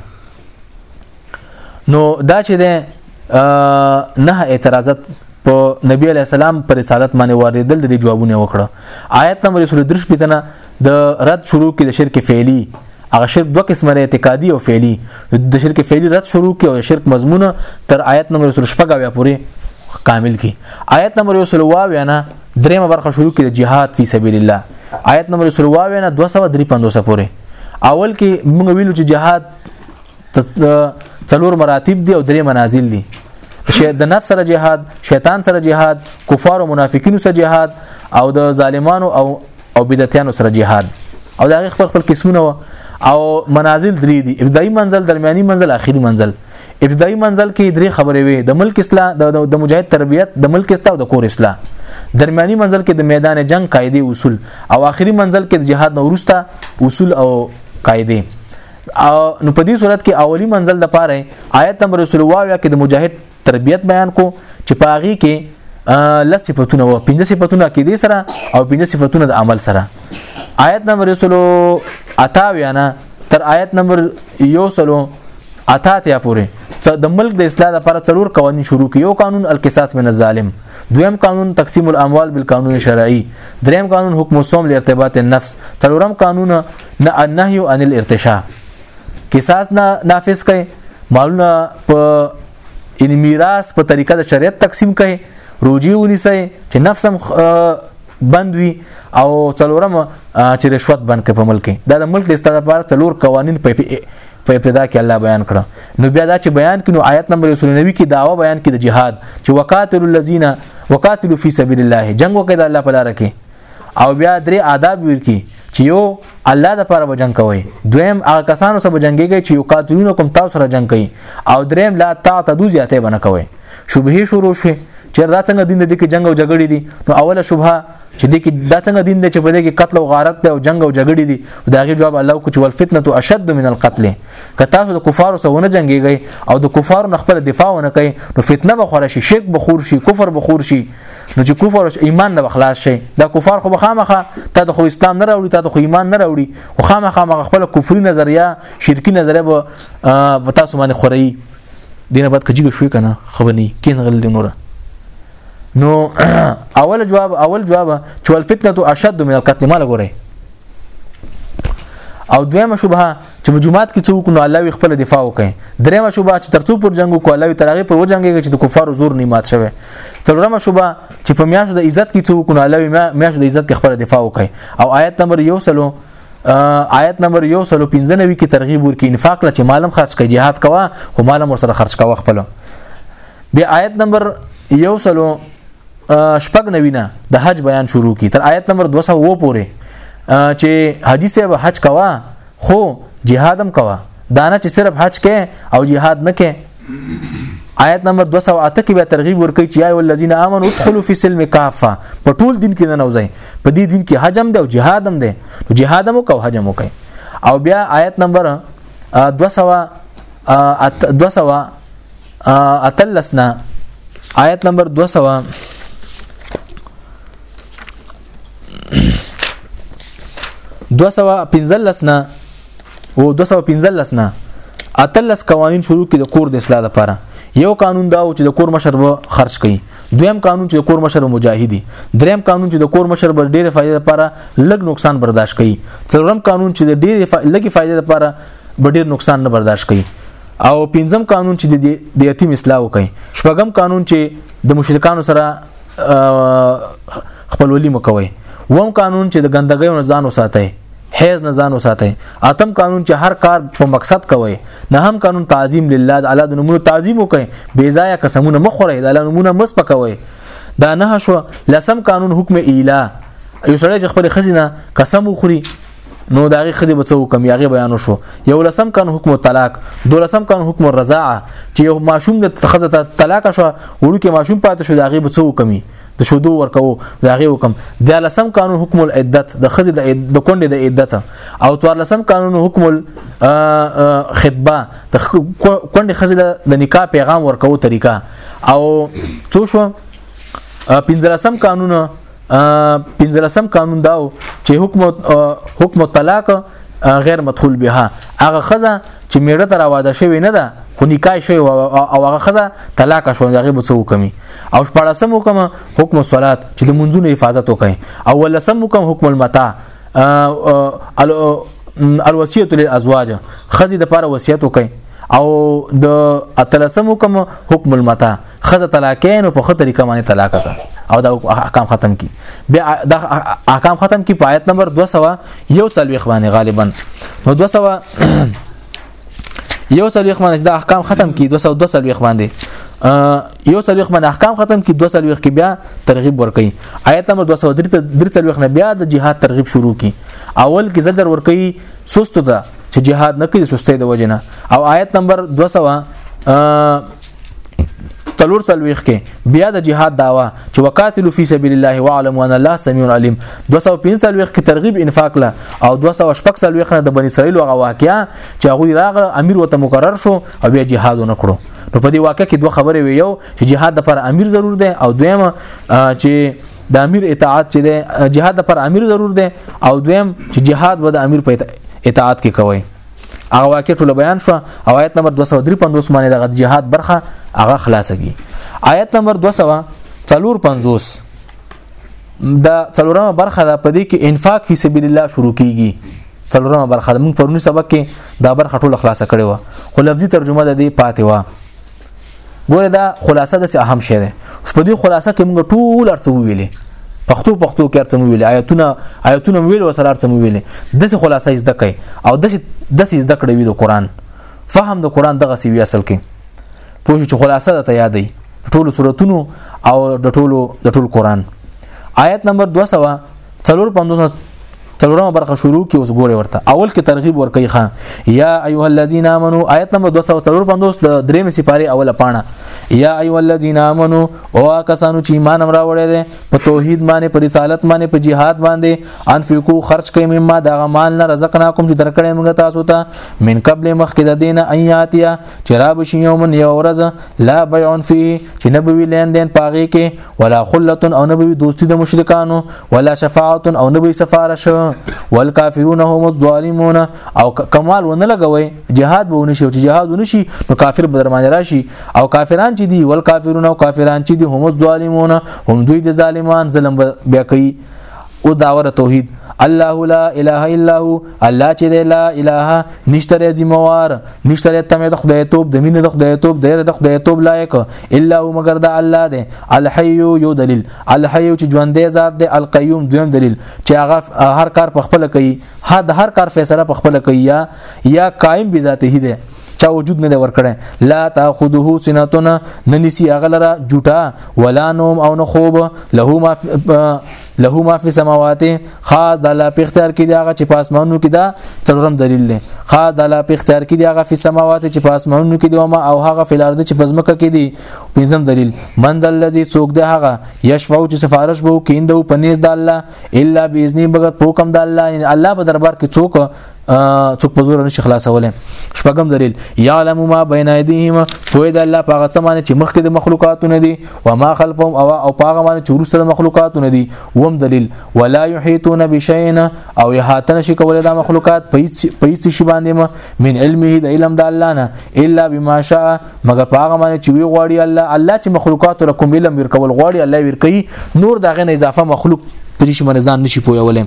نو دا چې ده نه اعتراضات په نبی علی السلام پر رسالت باندې واردل د جوابونه وکړه آیت نمبر 23 پیتنه د رد شروع کې د شرک فعلی هغه شرک دوه قسمه لري اعتقادي او فعلی د شرک فعلی رد شروع کې او شرک مضمون تر آیت نمبر 25 پورې کامل کی آیت نمبر 20 وینا دریمه برخه شروع کې د جهاد فی سبیل الله آیت نمبر 20 وینا 253 پورې اول کې موږ ویلو چې جهاد څلور مراتب دي او درې منازل دي شه د نفس سره جهاد شیطان سره جهاد کفار او منافقینو سره جهاد او د ظالمانو او او بدعتانو سره جهاد او دا خپل خپل قسمونه او منازل درې دي ابتدایي منزل درمیاني منزل اخیری منزل ابتدایي منزل کې درې خبرې وي د ملک اصلاح د مجاهد تربیت د ملک اصلاح او د کور اصلاح درمیاني منزل کې د میدان جنگ قاعده اصول او آخري منزل کې د جهاد نورستا اصول او قاعده او نو په دې صورت کې اولی منزل د پاره آیت نمبر رسول وایا کې د مجاهد تربیت بیان کو چې پاغي کې لس صفاتونه و پنځه صفاتونه کې دي سره او پنځه صفاتونه د عمل سره آیت نمبر رسول اتا ویانا تر آیت نمبر یو سلو اتا ته پورې د ملک د اصلاح لپاره څلور قوانين شروع کړي یو قانون القصاص من الظالم دویم قانون تقسیم الاموال بالقانون الشرعي دریم قانون حکم الصوم لارتباط النفس څلورم قانون النهي عن الارتشاء قصاص نه نافذ کړي مالونه په ان میراث په طریقه د شریعت تقسیم کړي روجي ونیسي چې نفس هم بند وي او څلورم چې رشوت بند کړي په ملک دا د ملک د استاد لپاره څلور قوانين په په ابتدا کې الله بیان کړ نو بیا دا چې بیان کینو آیت نمبر 29 کې داوا بیان کې د جهاد چې وقاتل الذین وقاتلوا فی سبیل الله جنگ وکړه الله په لار کې او بیا درې آداب ورکی چې یو الله د پاره وجنګ کوي دویم هغه کسانو سره جنگيږي چې یقاتلون کوم تاسو سره جنگ کوي او دریم لا تعتدو زیاته بنه کوي شبهه شروع شوه چې دا څنګه دین د دې کې جنگ او جګړې دي نو اوله شبهه چې دې کې دا څنګه دین دی چې په دې کې قتل او غارت دی او جنگ او جګړې دي دا غي جواب الله کو چې ول فتنه اشد من القتل که تاسو د کفارو سره ونه جنگيږئ او د کفارو نه خپل دفاع ونه کوي نو فتنه به خورشي شرک به خور شي کفر به خور شي نو چې کفر او ایمان نه بخلاص شي دا کفار خو بخامخه ته د خو اسلام نه راوړي ته د خو ایمان نه راوړي خو خامخه مغه خپل کفري نظریه شرکی نظریه به تاسو باندې خوري دینه بعد کجیګ شوې کنه خبني کین غل دی نوره نو اول جواب اول جواب چې الفتنه اشد من القتل ما لګوري او دویمه شبهه چې په جماعت کې څوک نو الله وی خپل دفاع وکړي دریمه شوبه چې ترڅو پر جنگو کو الله وی ترغه پر وجنګي چې د کفارو زور نه مات شوی څلورمه شوبه چې په میاشو د عزت کې څوک نو الله وی میاشو د عزت کې خپل دفاع وکړي او آیت نمبر یو سلو آیت نمبر یو سلو پنځنوي کې ترغیب ورکې انفاق لچې مالم خرج کړي جهاد کوا خو مالم ورسره خرج کوا خپل بیا آیت نمبر یو سلو شپږ نوینه د حج بیان شروع کی تر آیت نمبر 200 و پورې چې حاجی صاحب حج کوا خو جهادم کوا دانه چې صرف حج کې او جهاد نه کې آیت نمبر 208 کې به ترغیب ورکړي چې ایو الذین آمنوا ادخلوا فی سلم کافه په ټول دین کې نه نوځي په دې دین کې حجم دی او جهاد هم دی نو جهاد هم کو حجم وکي او بیا آیت نمبر 200 200 اتلس نه آیت نمبر 200 215 نه او 215 نه اتلس قوانین شروع کړي د کور د اصلاح لپاره یو قانون دا و چې د کور مشر به خرج کړي دویم قانون چې د کور مشر مجاهدي دریم قانون چې د کور مشر به ډېره فائدې لپاره لږ نقصان برداشت کړي څلورم قانون چې د ډېره لږه فائدې لپاره به ډېر نقصان نه برداشت کړي او پنځم قانون چې د یتیم اصلاح وکړي شپږم قانون چې د مشرکانو سره خپلولي مکوي وم قانون چې د ګندګۍ نه ځان وساتي حیز نه ځان وساتي اتم قانون چې هر کار په مقصد کوي نه هم قانون تعظیم لله د الله د نمونه تعظیم وکړي بې ځایه قسمونه مخوري د الله نمونه مس پکوي دا نه شو لسم قانون حکم اله یو سړی چې خپل خزینه قسم وخوري نو داغه خزي بچو حکم یاغه بیان شو یو لسم کان حکم طلاق دولسم کان حکم الرضاعه چې یو ماشوم د خزه ته طلاق شو ورکه ماشوم پاتې شو داغه بچو کمی د شودو ورکو داغه حکم د لسم قانون حکم العدت د خزه د د کونډې د عدت او تور لسم قانون حکم الخطبه د کونډې خزه د نکاح پیغام ورکو طریقه او څو شو پنځلسم قانون پنځلسم قانون داو چې حکم حکم طلاق غیر مدخول بها هغه خزه چې میړه تر واده شوی نه ده خو نکاح شوی او هغه خزه طلاق شو هغه به څه وکمي او شپږم حکم حکم صلات چې د منځونو حفاظت وکړي او ولسم حکم حکم المتاع الوصیت للازواج خزه د پاره وصیت وکړي او د اتلسم حکم حکم المتاع خزه طلاقې نو په خه طریقه باندې طلاق ده او دا احکام ختم کی بیا دا احکام ختم کی په آیت نمبر 200 یو څلويخ باندې غالبا نو 200 یو څلويخ باندې دا احکام ختم کی 200 200 څلويخ باندې یو څلويخ باندې احکام ختم کی 200 څلويخ کې بیا ترغیب ورکي آیت نمبر 200 درې څلويخ نه بیا د جهاد ترغیب شروع کی اول کې زجر ورکي سست ده چې جهاد نه کوي سستۍ د وجنه او آیت نمبر 200 تلور تلويخ کې بیا د جهاد داوا چې وقاتلو فی سبیل الله وعلم ان الله سمیع علیم 245 کې ترغیب انفاق له او 246 تلويخ نه د بنی اسرائیل هغه واقعیا چې هغه راغله امیر وته مقرر شو او بیا جهاد نه کړو نو په دې واقع کې دوه خبرې وي یو چې جهاد لپاره امیر ضرور دی او دویمه چې د امیر اطاعت چې دی جهاد لپاره امیر ضرور دی او دویم چې جهاد به د امیر په اطاعت کې کوي هغه واقع ټول بیان شو او آیت نمبر 253 باندې د جهاد برخه هغه خلاصه کی آیت نمبر 254 دا څلورمه برخه ده په دې کې انفاق فی سبیل الله شروع کیږي څلورمه برخه ده موږ پرونی سبق کې دا برخه ټول خلاصه کړې و خو لفظي ترجمه د دې پاتې و ګوره دا خلاصه د اهم شی ده اوس په دې خلاصه کې موږ ټول ارڅ ویلې پښتو پښتو کې ارڅ ویلې آیتونه آیتونه ویل وسره ارڅ ویلې دغه خلاصه زده کړئ او دغه دغه زده کړئ د قران فهم د قران دغه سی وی اصل کې پوه چې خلاصه ده ته یادې ټولو سوراتونو او د ټولو د ټول قران آیت نمبر 200 څلور 500 څلورمه برخه شروع کی اوس ګوره ورته اول کې ترغیب ورکړي خان یا ایها الذین آمنو آیت نمبر 245 د دریم سپاره اوله پاڼه یا ایها الذین آمنو او کسانو چې ایمان امر راوړی دي په توحید باندې په رسالت باندې په جهاد باندې انفقو خرج کړئ مما دا مال نه رزقناکم چې درکړې موږ تاسو ته من قبل مخکې د دینه ایاتیا چې را بشي یوم یو ورځ لا بیعون فيه چې نبوي لین دین پاغي کې ولا خلت او نبوي دوستي د مشرکانو ولا شفاعت او نبوي سفارش والکافرون هم الظالمون او کمال ونه لګوي جهاد به ونشي او چې جهاد ونشي نو کافر به درمان راشي او کافران چې دي والکافرون او کافران چې دي هم الظالمون هم دوی د ظالمان ظلم بیا کوي او داور توحید الله لا اله الا هو الله چې لا اله نشتره ذمہوار نشتره تمه د خدای توپ د مين د خدای توپ د د خدای توپ لایق الا هو مگر د الله دی الحي یو دلیل الحي چې ژوند دی ذات دی القيوم دویم دلیل چې هغه هر کار په خپل کوي هر کار فیصله په خپل کوي یا قائم بذاته دی چا وجود نه ورکړي لا تاخذه سنتنا ننسي اغلره جوټا ولا نوم او نه خوب له ما له ما فی سماوات خاص د الله په اختیار کې دی هغه چې په اسمانونو کې دا څلورم دلیل دی خاص د الله په اختیار کې دی هغه په سماوات چې په اسمانونو کې دی او ما او هغه په الارض چې په ځمکه کې دی پنځم دلیل من ذل الذی سوق دی هغه یشفو چې سفارش بو کیندو پنيز د الله الا باذن بغیر حکم د الله یعنی الله په دربار کې څوک څوک په زور نشي خلاصولې شپږم دلیل یعلم ما بین ایدیهم پوی د الله پاغه سمانه چې مخکې د مخلوقاتو نه دي و ما خلفهم او او پاغه معنی چې ورسره د مخلوقاتو نه دي وم دلیل ولا یحیتون بشیئن او یحاتن شي کولای د مخلوقات په هیڅ شي باندې من علمه د علم د الله نه الا بما شاء مګر په هغه باندې چې وی غواړي الله الله چې مخلوقات له کوم علم ورکول غواړي الله ورکي نور دغه نه اضافه مخلوق په دې باندې ځان نشي پویولې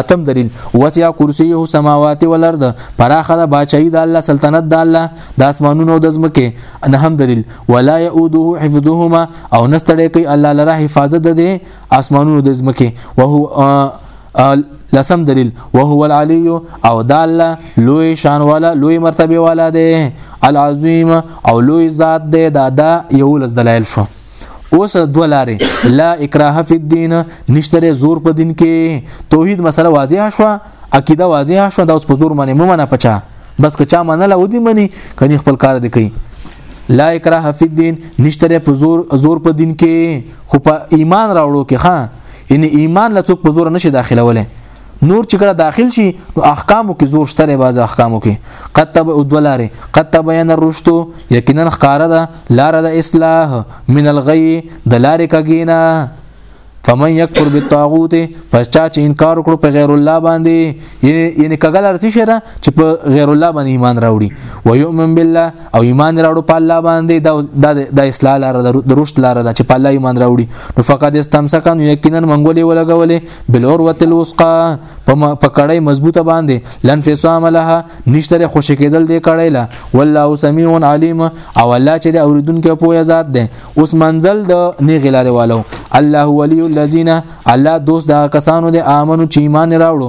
اتم دلیل وسع کرسیه السماوات والارض پراخه د بادشاہي د الله سلطنت د الله د اسمانونو د زمکه نه هم دلیل ولا يؤده حفظهما او نستړی کوي الله لره حفاظت ده اسمانونو د ځمکه وهو لسم دلیل وهو العلی او د الله لوی شان والا لوی مرتبه والا دی العظیم او لوی ذات دی دا دا یو لز دلایل شو اوس دوه لارې لا اکراه فی الدین نشتره زور په دین کې توحید مسله واضحه شو عقیده واضحه شو دا اوس په زور باندې ممنه پچا بس که چا منله ودی منی کني خپل کار دی کوي لا اکراه فی الدین نشتره په زور زور په دین کې خو په ایمان راوړو کې ښا یعنی ایمان له څوک په زور نشي داخلوله نور چې کله داخل شي نو احکامو کې زور شته لري بعض احکامو کې قد تب ودولاره قد تبين الرشد یقینا خاره ده لار د اصلاح من الغي د لارې کګینا فمن یکفر بالطاغوت پس چا چې انکار وکړو په غیر الله باندې یعنی کګل ارسی شره چې په غیر الله باندې ایمان راوړي و یؤمن بالله او ایمان راوړو په الله باندې دا د اصلاح لار د رشد لار ده چې په الله ایمان راوړي نو فقط استمسک نو یقینا منګولې ولګولې بل اور وتل وسقا په کړای مضبوطه باندې لن فسام لها نشتره خوشی کېدل دې کړای لا والله سميع عليم او الله چې د اوریدونکو په پوهه ذات ده اوس منزل د نه غلاره والو الله ولي الذين الله دوست دا کسانو د امنو چې ایمان راوړو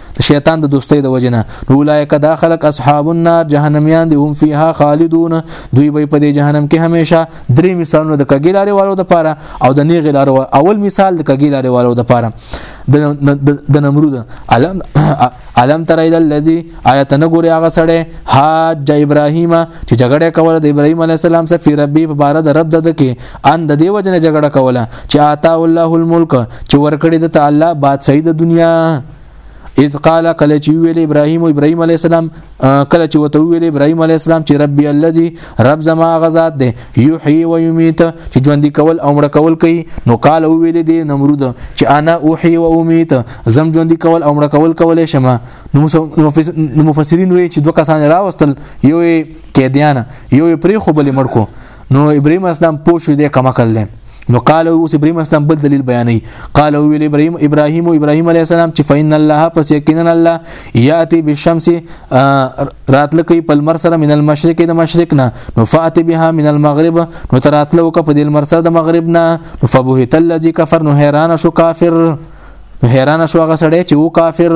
د شیطان د دوستۍ د وجنه نو اولایک دا خلق اصحاب النار جهنميان دي هم فيها خالدون دوی به په دې جهنم کې هميشه درې مثالونه د کګیلاري والو د پاره او د نیغ لارو اول مثال د کګیلاري والو د پاره د نمرود علم علم تر اید الذی آیت نه ګوري هغه سړی حاج ابراهیم چې جګړه کوله د ابراهیم علی السلام سره فی ربی په بار د رب د کې ان د دې وجنه جګړه کوله چې آتا الله الملک چې ورکړي د تعالی بادشاہي د دنیا اذ قال کله چې ویل ابراهيم او ابراهيم عليه السلام کله چې وته ویل ابراهيم عليه السلام چې ربي الذي رب زما غزاد ده يحيي ويميت چې ژوند کول او مړ کول کوي نو قال ویل دي نمرود چې انا احي و اميت زم ژوند کول او مړ کول کولې شمه نو مفسرین وی چې دوه کسان راوستل یو کېدیانه یو پرې خو بل مړ کو نو ابراهيم اسلام پوه شو دې کما کړل نو قال اوس ابراهيم اسلام بل دلیل بیانوي قال ویل ابراهيم ابراهيم ابراهيم عليه السلام چې فإن الله پس یقینا الله یاتي بالشمس راتلکې په لمر سره من المشرق د مشرق نه نو فات بها من المغرب نو تراتلو ک په دې لمر سره د مغرب نه فبهت الذي كفر نو حیران شو کافر حیران شو هغه سړی چې و کافر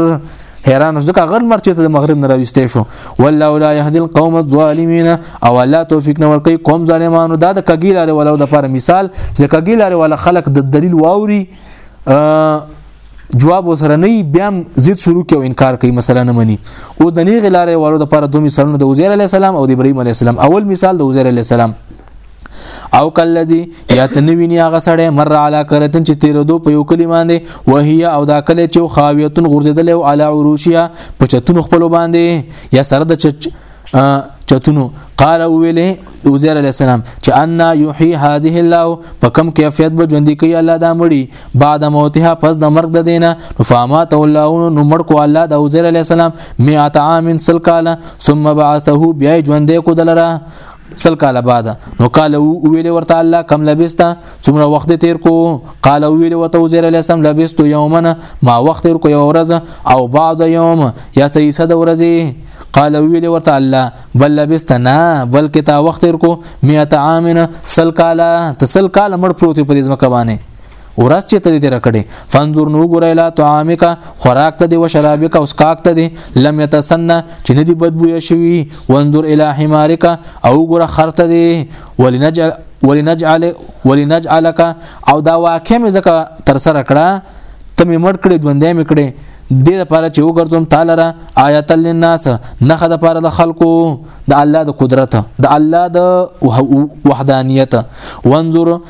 حیران ځکه غل مرچې ته د مغرب نه راويستې شو والله لا يهدي القوم الظالمين او الله توفیق نه ورکي قوم ظالمانو دا د کګیل لري ولو د پر مثال د کګیل لري ولا خلق د دلیل واوري جواب وسره نه بیا زید شروع کوي انکار کوي مثلا نه مني او د نیغه لارې ورو د پر دوه مثالونه د وزیر علی السلام او د ابراهیم علی السلام اول مثال د وزیر علی السلام او کلذي یا تنویني هغه سړی مر علا کرتن چې تیر دو په یو کلی باندې وهي او دا کلی چې خاویتون غرزیدل او علا عروشیا په چتون خپل باندې یا سره د چت چتونو قال ویله عزیر علی السلام چې ان یحیی هذه الله په کم کیفیت به ژوند کوي الله دا مړي بعد موتها پس د مرګ د دینه فامات الله نو مړ کو الله د عزیر علی السلام 100 عام سل کاله ثم بعثه بیا ژوند کو دلره سل کال بعد نو قال ویل ورته الله کم لبستا څومره وخت تیر کو قال ویل وته وزیر لسم لبست یومنا ما وخت تیر کو یو ورځ او بعد یوم یا سیسه د ورځې قال ویل ورته الله بل لبست نه بلکې تا وخت تیر کو 100 عامنا سل کاله تسل کاله مړ پروت په دې ځمکه باندې ورځ چې ترې تیر کړي فنظر نو ګورې لا طعامک خوراک ته دی او شرابک او سکاک ته دی لم يتسنى چې نه دی بدبو شوی وانظر الى حمارک او ګوره خرته دی ولنجعل ولنجعل ولنجعلک او دا واقع مې زکه تر سره کړه ته مې مړ کړې دوندې مې کړې د دې لپاره چې وګرځم تعالی را آیت للناس نه خد لپاره د خلکو د الله د قدرت د الله د وحدانیت وانظر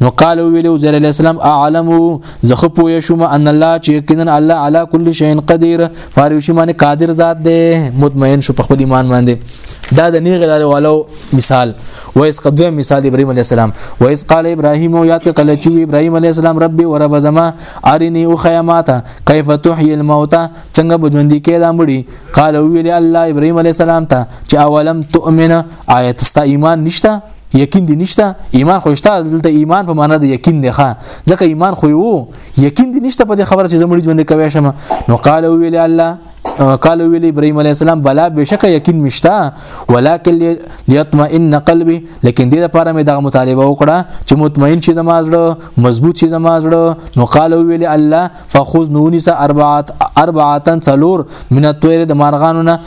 نو قال ویلو زر علی السلام اعلم زخه پوه شوم ان الله چې یقینا الله علی کل شیء قدیر فارشی باندې قادر ذات دی مطمئن شو په خپل ایمان باندې دا د نیغه دار والو مثال و اس قدوه مثال ابراهیم علی السلام و اس قال ابراهیم او یاد کله چې ابراهیم علی السلام ربي و رب زما ارنی او خیمات کیف تحیی الموت څنګه بجوندی کې دا مړي قال ویل الله ابراهیم علی السلام ته چې اولم تؤمن آیت است ایمان نشته یقین دی نشته ایمان خو شته دلته ایمان په معنا د یقین دی ښا ځکه ایمان خو یو یقین دی نشته په دې خبره چې زموږ ژوند کوي شمه نو قال ویل الله قال ویل ابراهيم عليه السلام بلا بشک یقین مشتا ولکن ليطمئن قلبي لیکن دې لپاره مې دغه مطالبه وکړه چې مطمئن شي زما زړه مضبوط شي زما زړه نو قال ویل الله فخذ نونس اربعات اربعاتن سلور من الطير د مارغانو نه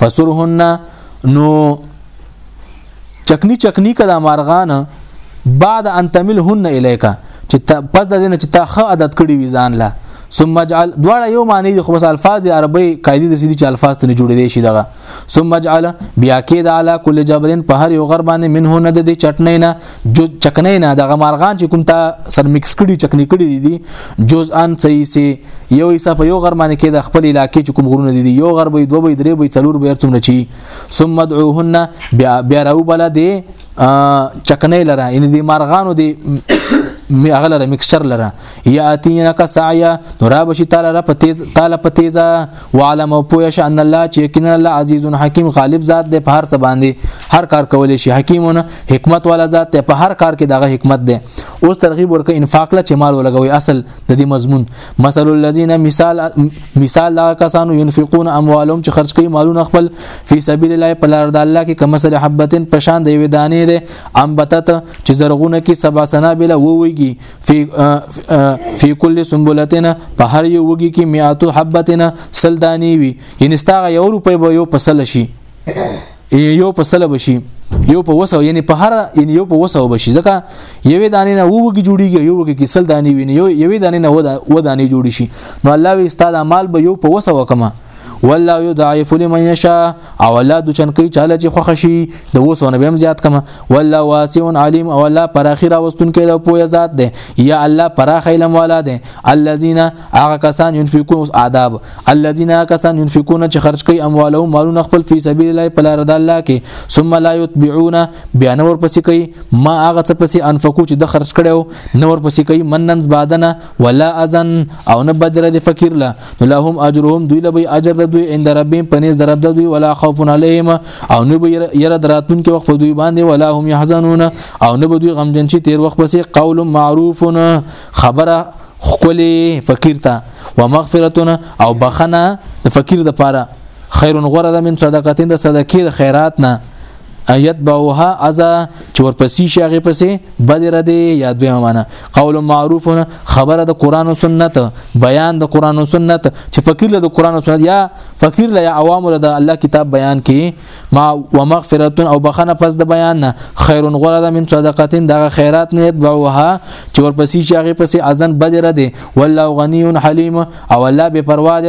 فسرهن نو چکنی چکنی کدا مارغان بعد ان تملهن الیک چې پس د دینه چې تا خه عادت کړی وی ځان لا ثم اجعل دواړه یو معنی د خو بس الفاظ عربی قاعده د سړي چې الفاظ ته جوړې دي شي دغه ثم اجعل بیا کې د علا کل جبرن په هر یو غر باندې منه نه د چټنې نه جو چکنه نه دغه مارغان چې کوم تا سر مکس کړي چکني کړي دي جزءا صحیح سي یو حصہ په یو غر باندې کې د خپل علاقې چې کوم غرونه دي یو غر به دوه به درې به څلور به ارتم نچی ثم ادعوهن بیا بیا راو بل دي چکنه لره ان دي مارغانو دي اغلره مکسچر لره یاتینک سعیا نو را بشي تعالی را پتیز تعالی پتیزا وعلم او پوه ش ان الله چې کین الله عزیز حکیم غالب ذات دی په هر څه باندې هر کار کولی شي حکیمونه حکمت والا ذات دی په هر کار کې دغه حکمت دی اوس ترغیب ورکه انفاق لا چې مال ولګوي اصل د دې مضمون مثل الذين مثال مثال دا کسانو ينفقون اموالهم چې خرج کوي مالونه خپل فی سبیل الله په لار د الله کې کمسل حبتن پشان دی ودانې ده انبتت چې زرغونه کې سبا سنا بلا وويږي فی فی کل سنبلتنا په هر یو وږي کې میاتو حبتنا سل دانی وي یعنی ستاره یو روپۍ به یو پسل شي یو په سله بشي یو په وسو یعنی په هر یعنی یو په وسو بشي ځکه یوې دانې نه ووږي جوړیږي یو وږي کې سل دانې ویني یو یوې دانې نه و دانې جوړی شي نو الله وی استاد مال به یو په وسو کما والله يضعف لمن يشاء او الله د چنکی چاله چې خوښ شي د وسونه به هم زیات کما والله واسع عليم او الله پر اخر واستون کې د پوهه ذات ده یا الله پر اخر علم والا ده الذين هغه کسان ينفقون آداب الذين کسان ينفقون چې خرج کوي اموالهم مالونه خپل په سبيل الله په لار د الله کې ثم لا يتبعون بیا نور پسې کوي ما هغه څه پسې انفقو چې د خرج کړو نور پسې کوي مننز بادنه ولا اذن او نه بدر د فقیر له نو لهم اجرهم دوی له اجر د دوی عند ربهم پنيز در رب دوی ولا خوف عليهم او نه ير دراتون کې وخت دوی باندې ولا هم يحزنون او نه دوی غمجن شي تیر وخت پسې قول معروف خبره خولي فقیر ته ومغفرتنا او بخنه د فقیر د پاره خیر غره د من صدقاتین د صدقې د خیرات نه ایت باوها ازا چې ورپسې شي هغه پسې بد رده یا دوی معنا قول معروف خبره د قران او سنت بیان د قران او سنت چې فقیر له د قران او سنت یا فقیر له عوام له د الله کتاب بیان کې ما ومغفرت او بخنه پس د بیان نه خیر غره د من صدقاتین دغه خیرات نه باوها چې ورپسې شي هغه پسې اذن بد رده والله غنی حلیم او الله بے پروا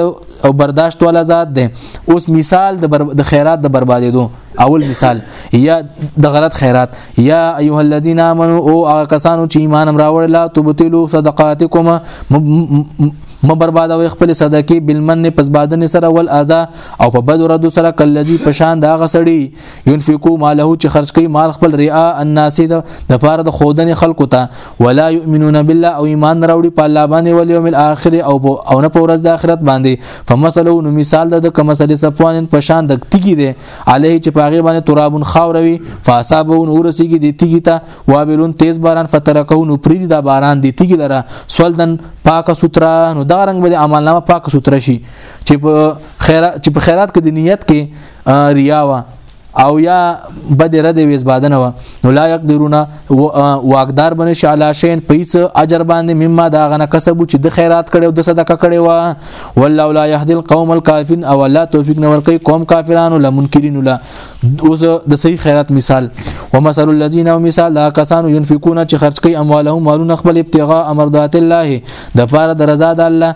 او برداشت ولا ذات ده اوس مثال د خیرات د بربادېدو اول مثال یا د غلط خیرات یا ایها الذین آمنو او هغه کسانو چې ایمان امر راوړل لا تبتلوا صدقاتکم م برباد او خپل صدقې بالمن پس بادن سره ول اذا او په بد رد سره کلذي پشان دا غسړي ينفقو ماله چې خرج کوي مال خپل ریا الناس د پاره د خودن خلکو ته ولا يؤمنون بالله او ایمان نه راوړي په الله باندې ول یوم الاخر او او نه په ورځ د اخرت باندې فمثلو نو مثال د کوم سړي صفوان په شان د تیګي دی عليه چې پاغه باندې ترابون خاوروي فاصابون اورسیږي د تیګي ته وابلون تیز باران فترکون پریدي دا باران د تیګي لره سولدن پاکه سترا نو دا رنګ به عمل نامه پاکه سترا شي چې په خیرات چې په خیرات کې د نیت کې ریا وا او یا بد رد ویز بادنه و نو لا يقدرون واقدار بنه شاله شین پیڅ اجر باندې مما دا غنه کسب چې د خیرات کړي او د صدقه کړي و والله لا يهدي القوم الكافرين او الله توفیق نور کوي قوم کافرانو لمنکرین لا اوس د صحیح خیرات مثال ومثل الذين او مثال دا کسانو ينفقون چې خرج کوي اموالهم مالونه خپل ابتغاء امرضات الله د پاره د رضا د الله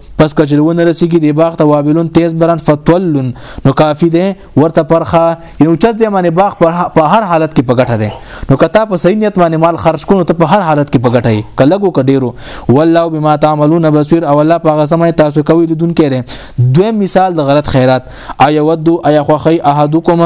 پس کچر ونه رسیږي د باغ ته وابلون تیز بران فتولن نو کافی دی ورته پرخه یو چت دی باندې باغ په هر حالت کې پګټه دی نو کته په صحیح نیت باندې مال خرج کړو ته په هر حالت کې پګټه یې کلهګو کډیرو والله بما تعملون بصیر او الله په غسمه تاسو کوي لیدون کړي دوی مثال د غلط خیرات اي ود اي خوخي احدکم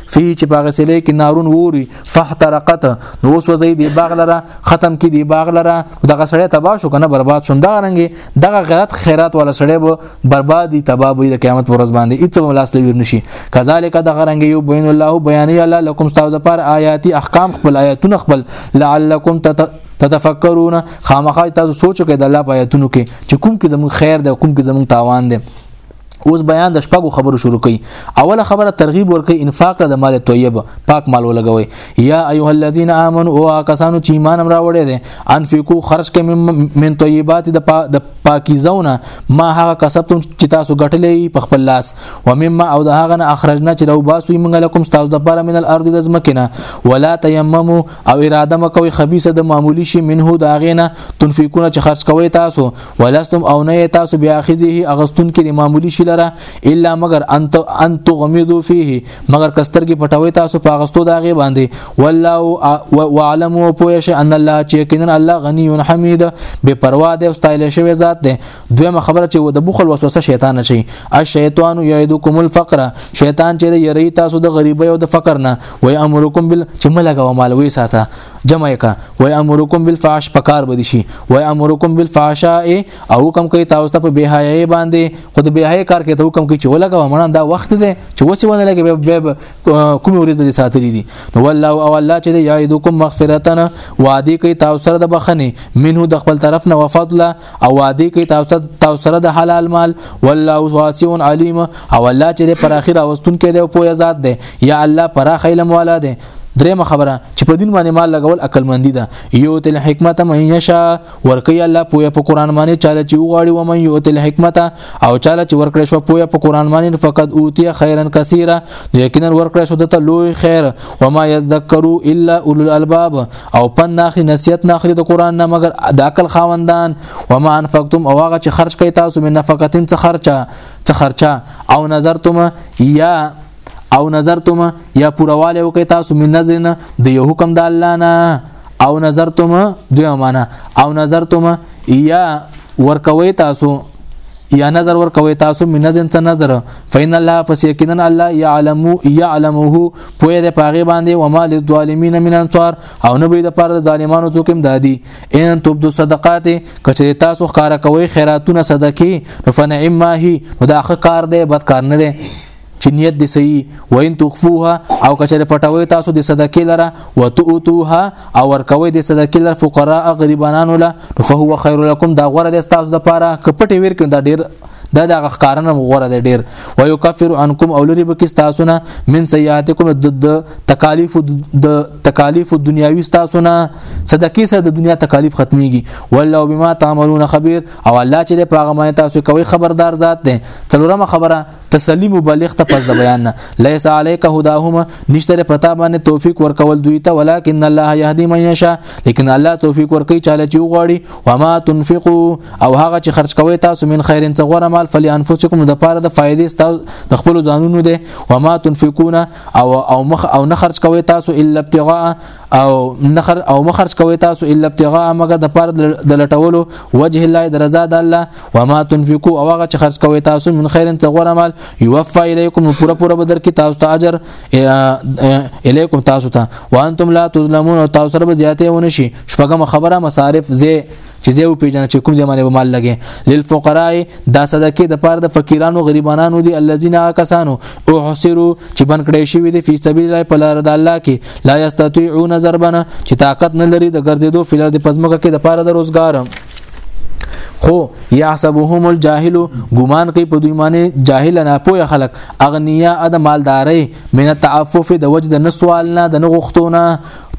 فی چې په غسلې کې نارون ووري فاحترقت نو اوس وځي دی باغ لره ختم کې دی باغ لره دغه سړی تبا شو کنه برباد شون دا رنګي دغه غلط خیرات ولا سړی به بربادي تبا به د قیامت پر ورځ باندې هیڅ ملاس لوي نشي کذالک دغه رنګي یو بین الله بیان الله لكم استاو د پر آیاتی احکام خپل آیاتونه خپل لعلکم تت تتفکرون خامخای تاسو سوچ کې د الله په آیاتونو کې چې کوم کې زمون خیر ده کوم کې زمون تاوان ده اوس بیان د شپږو خبرو شروع کړي اوله خبره ترغیب ورکړي انفاق له مال طیب پاک مال ولګوي یا ایها الذین آمنو او کسانو چې ایمان امر راوړي دي انفقوا خرج کړئ من طیبات د پاکیزونه ما هغه کسبتم چې تاسو ګټلې په خپل لاس و مما او د هغه نه اخرجنا چې لو باسو موږ لکم تاسو د پاره من الارض د زمکنه ولا تیممو او اراده مکوي خبيثه د معمولی شي منه دا غینه تنفقون چې خرج کوي تاسو ولستم او نه تاسو بیا اخذه اغستون کې د معمولی شي لره الا مگر انت انت غمضو فيه مگر کستر کې پټوي تاسو په اغستو دا غي باندې والله وعلم او پوه شي ان الله چې کینن الله غنی حمید بے پروا دی او ستایل شوی ذات دی دویمه خبره چې د بخل وسوسه شیطان شي الشیطان یعدکم الفقر شیطان چې یری تاسو د غریبۍ او د فقر نه وای امرکم بل چې ملګو مالوي ساته جمع کا وای امرکم بالفاش پکار بدی شي وای امرکم بالفاشاء او حکم کوي تاسو ته په بهایي باندې خود بهایي کار کوي ته حکم کوي چې ولګه مړه دا وخت دی چې وسې ونه لګي به کوم ورځ دې ساتلې دي نو والله او الله چې یعیدکم مغفرتنا وعده کوي تاسو سره د بخنه منه د خپل طرف نه وفات الله او وعده کوي تاسو تاسو سره د حلال مال والله واسع علیم او الله چې پر اخر اوستون کې دی او پوهه ذات دی یا الله پر خیلم والا دی درېم خبره چې په دین باندې مال لګول عقل مندي ده یو تل حکمت من یشا ورکی الله پوهه په قران باندې چاله چې وغاړي و من یو تل حکمت او چاله چې ورکړې شو پوهه په قران باندې فقط اوتی خیرا کثیره یقینا ورکړې شو دته لوی خیر و ما یذکروا الا اولو الالباب او پن ناخلی نصیحت ناخلی د قران نه مگر د عقل خاوندان و ما انفقتم او هغه چې خرج کوي تاسو من نفقتین څخه خرچه څخه خرچه او نظرتم یا او نظرتم یا پورواله وکي تاسو من نظر نه د یو حکم د الله نه او نظرتم دوی معنا او نظرتم یا ورکوي تاسو یا نظر ورکوي تاسو من نظر څه نظر فین الله پس یقینا الله یعلم یعلمه پوهه د پاغه باندې و ما للظالمین من انصار او نه به د پاره ظالمانو څوک امدادي ان تبدو صدقات کچې تاسو ښکارا کوي خیراتونه صدقې فنعم ما هی دا ښه کار دی بد کار نه دی چې نیت دې صحیح وین تخفوها او کچره پټوي تاسو د صدقې لره وتؤتوها او ورکوي د صدقې لره فقراء غریبانو له فهو خیر لكم دا غوړه د تاسو د پاره کپټې ور کړ دا ډیر دا د غخکارنه غوړه دی ډیر و یکفر عنکم او لري بک تاسو نه من سیئاتکم د تکالیف د تکالیف دنیاوی تاسو نه صدقې سره د دنیا تکالیف ختميږي والله بما تعملون خبير او الله چې په هغه باندې تاسو کوي خبردار ذات دی څلورمه خبره تسلی مبلغ ته پس د بیان نه ليس عليك هداهما نشتره پتا باندې توفیق ورکول دوی ته ولکن الله يهدي من يشاء لیکن الله توفیق ورکي چاله چې وغواړي وما تنفقوا او هغه چې خرج کوي تاسو من خیر څه غوړه مال فلی انفسکم د پاره د فائدې تاسو د خپل ځانونو ده وما تنفقون او او مخ او نه خرج کوي تاسو الا ابتغاء او نخر او مخرج کوي تاسو الا ابتغاء مګه د پاره د لټولو وجه الله درزاد الله وما تنفقوا او هغه چې خرج کوي تاسو من خیر څه غوړه مال یوفا الیکم پورا پورا بدر کې تاسو ته اجر الیکم تاسو ته وانتم لا تظلمون او تاسو سره زیاتې ونه شي شپږم خبره مصارف زی چې زه او پیژنه چې کوم زمانه به مال لګي للفقراء دا صدقه د پاره د فقیرانو غریبانو دي الذين کسانو او حسرو چې بن کړي شي وي د فی سبیل الله په لار د الله کې لا یستطيعون ضربنا چې طاقت نه لري د ګرځېدو فلر د پزمکه کې د پاره د روزګار خو یحسبهم الجاهل ګمان کوي په دوی باندې جاهل نه پوهه خلک اغنیا د مالداري من تعفف د وجد نسوال نه د نغختونه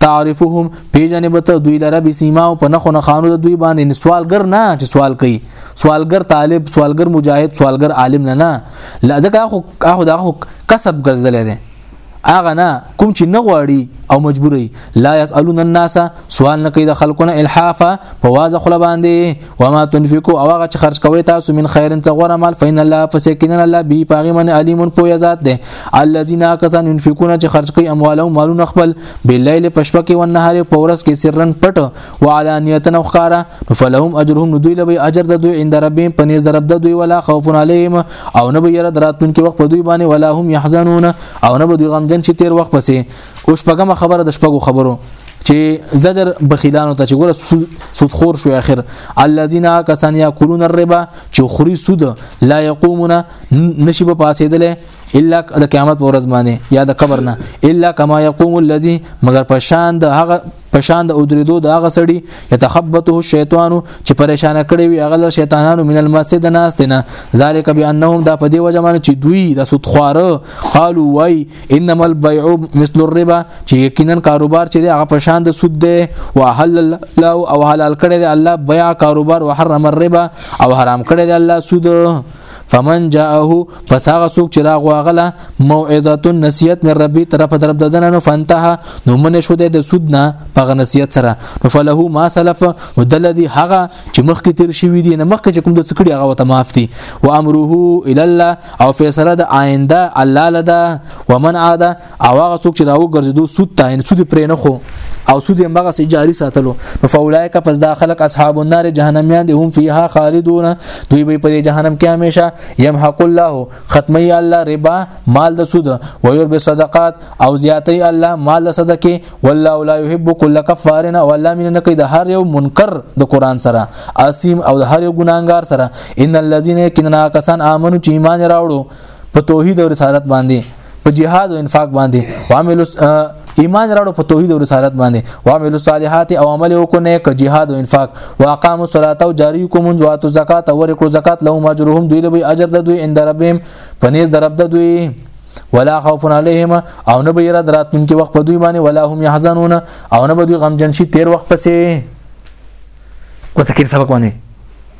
تعرفهم پیژنې به ته دوی لره بسیما او په نخو نه خانو د دوی باندې سوالګر نه چې سوال کوي سوالګر طالب سوالګر مجاهد سوالګر عالم نه نه لکه اخو اخو د اخو کسب ګرځدل دي اغه نه کوم چې نه غواړي او مجبوري لا يسالون الناس سوال نه کوي د خلکونه الحافه په واز خپل باندې وما تنفقوا او هغه چې خرج کوي تاسو من خير څه غوړه مال فین الله فسکن الله به پاغي من علیم په ذات ده الذين كسن ينفقون چې خرج کوي اموالهم مالونه خپل بالليل پشپه کې ونهار په ورځ کې سرن پټ وعلانیه نو خاره فلهم اجرهم دوی لوي اجر د دوی عند ربهم پنيز د رب د دوی ولا خوف عليهم او نه به یره دراتونکي وخت په دوی باندې ولا هم يحزنون او نه به دوی غمجن چې تیر وخت پسې اوس پګه خبره د شپږو خبرو چې زجر بخیلانو ته چې ګوره سود خور شو اخر الذين كسان ياكلون الربا چې خوري سود لا يقومون نشي په پاسېدل الا د قیامت ورځ باندې یا د قبر نه الا کما يقوم الذي مگر په شان د هغه پشان د ادریدو د هغه سړي يتخبطه الشیطان چې پریشان کړي وي هغه شیطانانو من المسجد ناس نه ذالک بانهم دا په دی وجه باندې چې دوی د سود خواره قالو وای انما البيع مثل الربا چې یقینا کاروبار چې هغه پشان د سود دی وحل الله او حلال کړي دی الله بيع کاروبار وحرم الربا او حرام کړي دی الله سود فمن جاءه پس هغه څوک چې راغ واغله موعظه النسیت من ربي طرف طرف ددن نو فانتها نو من شو د سود نه په نسیت سره نو فله ما سلف نو دلذي هغه چې مخکې تیر شوی دی نه مخکې کوم د څکړي هغه وته معاف دي و امره الى الله او فیصله د آینده الله لدا ومن عاد او هغه څوک چې راو ګرځیدو سود ته ان سود پرې نه خو او سود یې مغه سي جاری ساتلو نو فولایک پس دا خلق اصحاب النار جهنميان دي هم فيها خالدون دوی به په جهنم کې همیشه يمحق الله ختمي الله ربا مال د سود او ير به صدقات او زیاتي الله مال صدقه والله لا يحب كل كفار او الله من نه کوي د هر یو منکر د قران سره اسیم او د هر یو ګناګار سره ان الذين كننا کسان امنو چې ایمان راوړو په توحید او رسالت باندې په جهاد او انفاق باندې وعمل ایمان راړو په توحید او رسالت باندې وعمل الصالحات او عمل وکونه ک جهاد او انفاق واقام الصلاه او جاری کوم زوات زکات او ورکو زکات لهم اجرهم دوی له اجر د دوی اند ربهم پنيز د رب د دوی ولا خوف عليهم او نه به رات راتونکي وخت په دوی باندې ولا هم يحزنون او نه به دوی غمجن شي تیر وخت پسې کوته کې سبق باندې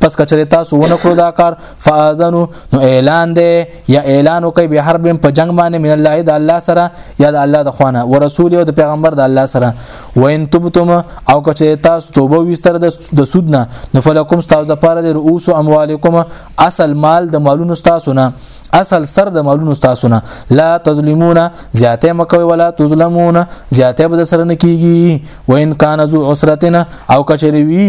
پس کچره تاسو ونه کړو دا کار فاذنو نو اعلان دی یا اعلان وکي به حرب په جنگ باندې من الله د الله سره یا د الله د خوانه او رسول او د پیغمبر د الله سره وین تبتم او کچره تاسو توبه وستر د سود نه نو فلکم تاسو د پاره د رؤوس اموالکم اصل مال د مالونو تاسو نه اصل سر د مالونو تاسو نه لا تظلمون زیاته مکوي ولا تظلمون زیاته به سره نه کیږي وین کان ذو عسرتنا او کچری وی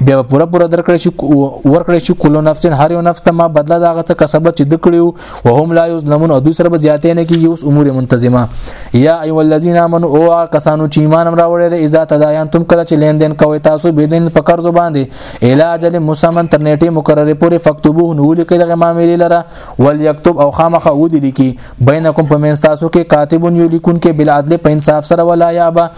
بیا پورا پورا درکړی شي ورکړی شي کولو نفس هر یو نفس ته ما بدله دا غڅ کسب چې د کړیو او هم لا یظلمون او دوی سره به زیاتې نه کیږي اوس امور منتظمه یا ای الذین امنوا او کسانو چې ایمان هم راوړی د اذا تداینتم کله چې لین دین کوي تاسو به دین په قرض باندې علاج مسمن تر نیټه مقرره پورې فكتبوه نو لیکي دغه معاملې لره ول یكتب او خامخه ودی لیکي بینکم په من تاسو کې کاتبون یو لیکون کې بالعدل په انصاف سره ولا یابا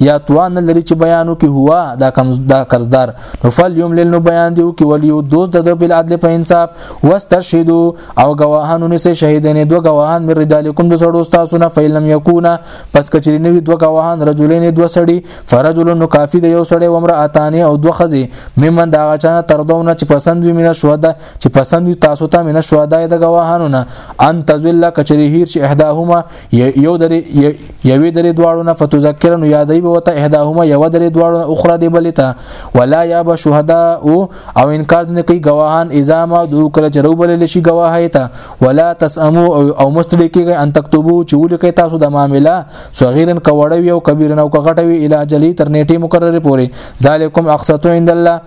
یا توان نه لري چې بیانو کې هوا دا کم دا قرضدار نو فل یوم لیل نو بیان دیو کې ولیو دوست د بل عدل په انصاف واستشهدو او گواهانو نسه شهیدنه دو گواهان مر رجالکم د سړو تاسو نه فیل لم یکونا پس کچری نوی دو گواهان رجلین دو سړی فرجل نو کافی د یو سړی ومر اتانی او دو خزی ممن دا غچانه تردونه چې پسند وي مینه شهدا چې پسند وي تاسو ته مینه شهدا د گواهانو نه ان تزل کچری هیر چې احداهما یو درې یوې درې دواړو نه فتذکر نو یادې به وته احداهما یو درې دواړو نه اخرى دی بلې ته ولا یا به شهدا او او انکار نه کوي گواهان اذا ما دو کله چې رو بلل شي گواهی ته ولا تسمو او, او مستری کېږي ان تكتبو چې ولیکي تاسو د معاملې صغیرن کوړوي او کبیرن او کغټوي الی جلی تر نیټه مقرره پوري ذالکم اقسطو عند الله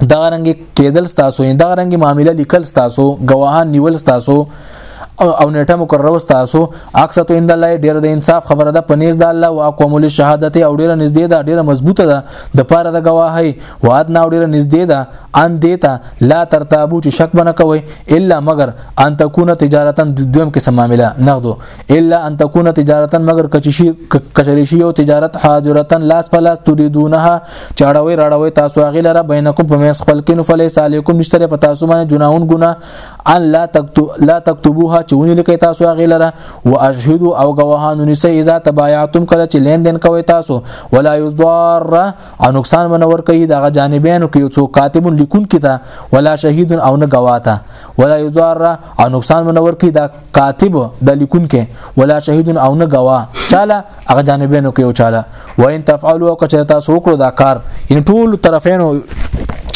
دغه رنګ کېدل ستاسو دغه رنګ معاملې لیکل ستاسو گواهان نیول ستاسو او نیټه مقرره وستاسو اکثر تو اند الله ډیر د انصاف خبره ده پنيز د الله او اقوام له شهادت او ډیره نږدې ده ډیره مضبوطه ده د پاره د گواهی واد نه ډیره نږدې ده ان دیتا لا ترتابو چې شک بنه کوي الا مگر ان تكون تجارتا دویم قسم معاملې نقدو الا ان تكون تجارتا مگر کچشي کچري شي او تجارت حاضرتا لاس په لاس تريدونها چاړوي راړوي تاسو هغه لره بینکم په مېس خپل کې نو فلیس علیکم نشته په تاسو باندې جناون ګنا ان لا تكتب لا تكتبوها چونی لیکي تاسو هغه لره واشهدوا او گواهان نسئ اذا تبايعتم کله چې لین دین کوي تاسو ولا يضار او نقصان منور کوي دغه جانبین کې یو څوک کاتب لیکون کیته ولا شهید او نه گواته ولا يضار او نقصان منور کوي دا کاتب د لیکونکو ولا شهید او نه گواه چاله هغه جانبینو کې او چاله وان تفعلوا او کچره تاسو وکړو دا کار ان ټول طرفینو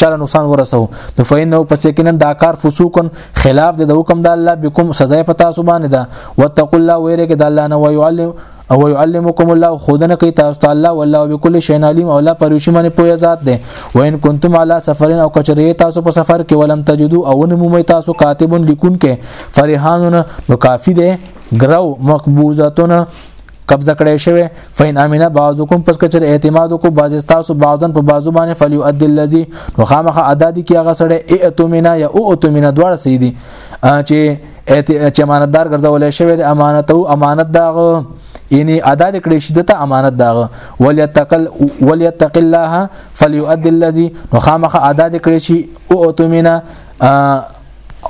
چاله نقصان ورسو نو فینه پس یقینا دا کار فسوقن خلاف د حکم د الله بكم سزا پتا سو باندې دا وتقوا الله ويره کې د الله نه ويعلم او يعلمكم الله خودنه کوي تاسو ته الله والله بكل شيء عليم او الله پروشي باندې پوهه ذات ده وان كنتم على سفر او کچري تاسو په سفر کې ولم تجدو او نمومي تاسو کاتب لیکون کې فرحانونه نو کافي ده غرو مقبوزتونه قبضه کړی شوی فین امنه بعضکم پس کچر اعتماد کو بعض تاسو بعضن په بعضو باندې فلیو اد الذی نو خامخه ادا دي کی هغه سره ائتمنا یا اوتمنا دواړه سیدی چې چې امانتدار ګرځولې شوی د امانت او امانت داغه یعنی ادا کړې شي دته امانت داغه وليتقل وليتق الله فليؤدي الذي خامخ ادا کړې شي او اتمنه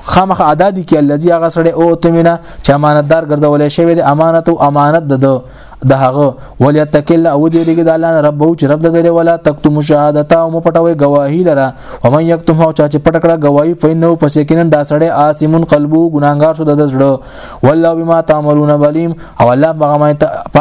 خامخ ادا دي کې الذي هغه سره او اتمنه چې امانتدار ګرځولې شوی د امانت او امانت د د هغه وليتکل او دې رګ د الله نه رب او چې رب د دې ولا تکتم شهادت او مپټوي گواهی لره او من یکتم او چا چې پټ کړه گواهی فینو پس یقینا دا سړی آسمون قلبو ګناګار شو د زړه والله بما تعملون بلیم او الله هغه ما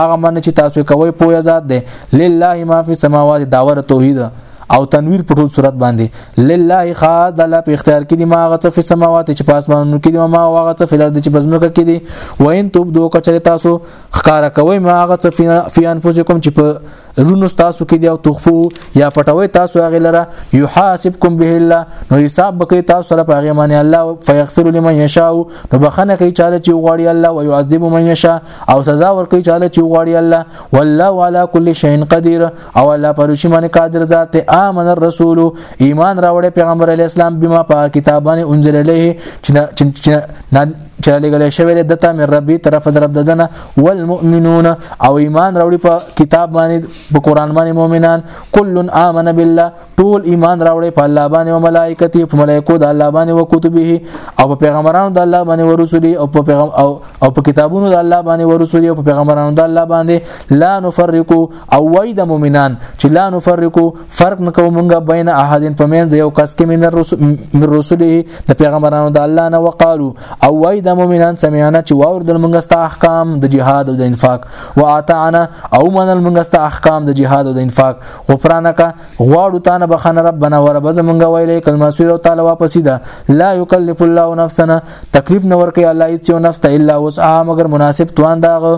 هغه من چې تاسو کوي پوهه ذات ده لله ما فی السماوات داور توحید او تنویر په ټول صورت باندې لله خاص د الله په اختیار کې دي ما غڅ په سماوات چې پاسمانونو کې دي ما واغڅ په لار دي چې بزمکه کې دي وین توب دوه کچره تاسو خکار کوي ما هغه څه فی انفسکم چې په رونو تاسو کې دی او تخفو یا پټوي تاسو هغه لره یحاسبکم به الله نو حساب بکې تاسو سره په هغه معنی الله فیغفر لمن یشاء نو بخنه کوي چاله چې غواړي الله او يعذب من یشاء او سزا ورکوي چاله چې غواړي الله والله علی کل شیء قدیر او الله پرشي باندې قادر ذات امن الرسول ایمان راوړې پیغمبر علی اسلام بما په کتابانه انزل الیه چې چې لګل شوی دی دته من ربي طرف در رب ددنه والمؤمنون او ایمان راوړي په کتاب باندې په قران باندې مؤمنان کل امن بالله ټول ایمان راوړي په الله باندې او ملائکته په ملائکو د الله باندې او کتبه او په پیغمبرانو د الله باندې او رسولي او په پیغام او او په کتابونو د الله باندې او رسولي او په پیغمبرانو د الله باندې لا نفرقو او وای د مؤمنان چې لا نفرقو فرق نکو مونږه بین احدین په منځ یو کس کې من رسول من رسوله د پیغمبرانو د الله نه وقالو او وای د مؤمنان سمعنا چې واور د مونږه ست احکام د جهاد او د انفاق واطعنا او من مونږه ست احکام د جهاد او د انفاق غفرانک غواړو تا نه بخنه ربنا ورب زمونږه ویلې کلمه سور او تعالی واپس ده لا یکلف الله نفسنا تکلیف نه ورکي الله هیڅ یو نفس ته الا وسعها مگر مناسب توان داغه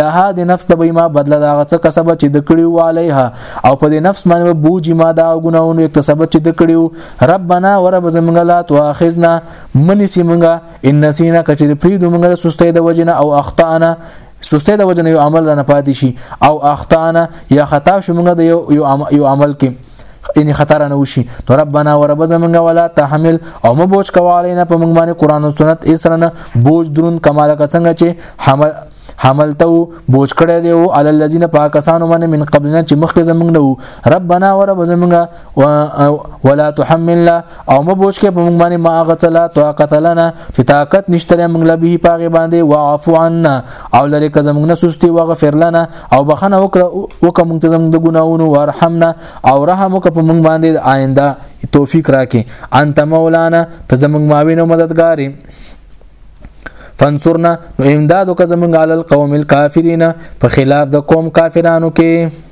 لها د نفس د بیمه بدله داغه څه کسب چې د کړیو علیها او په د نفس باندې بوج ما دا ګناونه اکتسب چې د کړیو ربنا ورب زمنګ لا تواخذنا منی سیمنګ ان نسینا کچری پریدو منګ سستې د وجنه او اخطانا سسته د وجنه یو عمل رانه پاتې شي او اخطانا یا خطا شو موږ د یو یو عمل کې ان خطر نه وشي نو ربنا ورب زمنګ ولا تحمل او مو بوج کواله نه په موږ باندې قران او سنت اسرنه بوج درون کماله څنګه چې حمل حملته بوج کړی دی او علی الذین پاکستان من من قبلنا چې مخکې زمنګ نو ربنا ورب زمنګ و ولا تحملنا او مبوج کې په موږ باندې ما غتلا طاقت لنا چې طاقت نشته موږ له به پاغه باندې واعفو عنا او لری که زموږ نه سستی وغفر لنا او بخنه وکړه وکړه موږ ته زموږ د ګناونو وارحمنا او رحم وکړه په موږ باندې آینده توفیق راکې انت مولانا ته زموږ ماوین او مددګاری فانصرنا نو امداد وکړه زموږ علی القوم الکافرین په خلاف د قوم کافرانو کې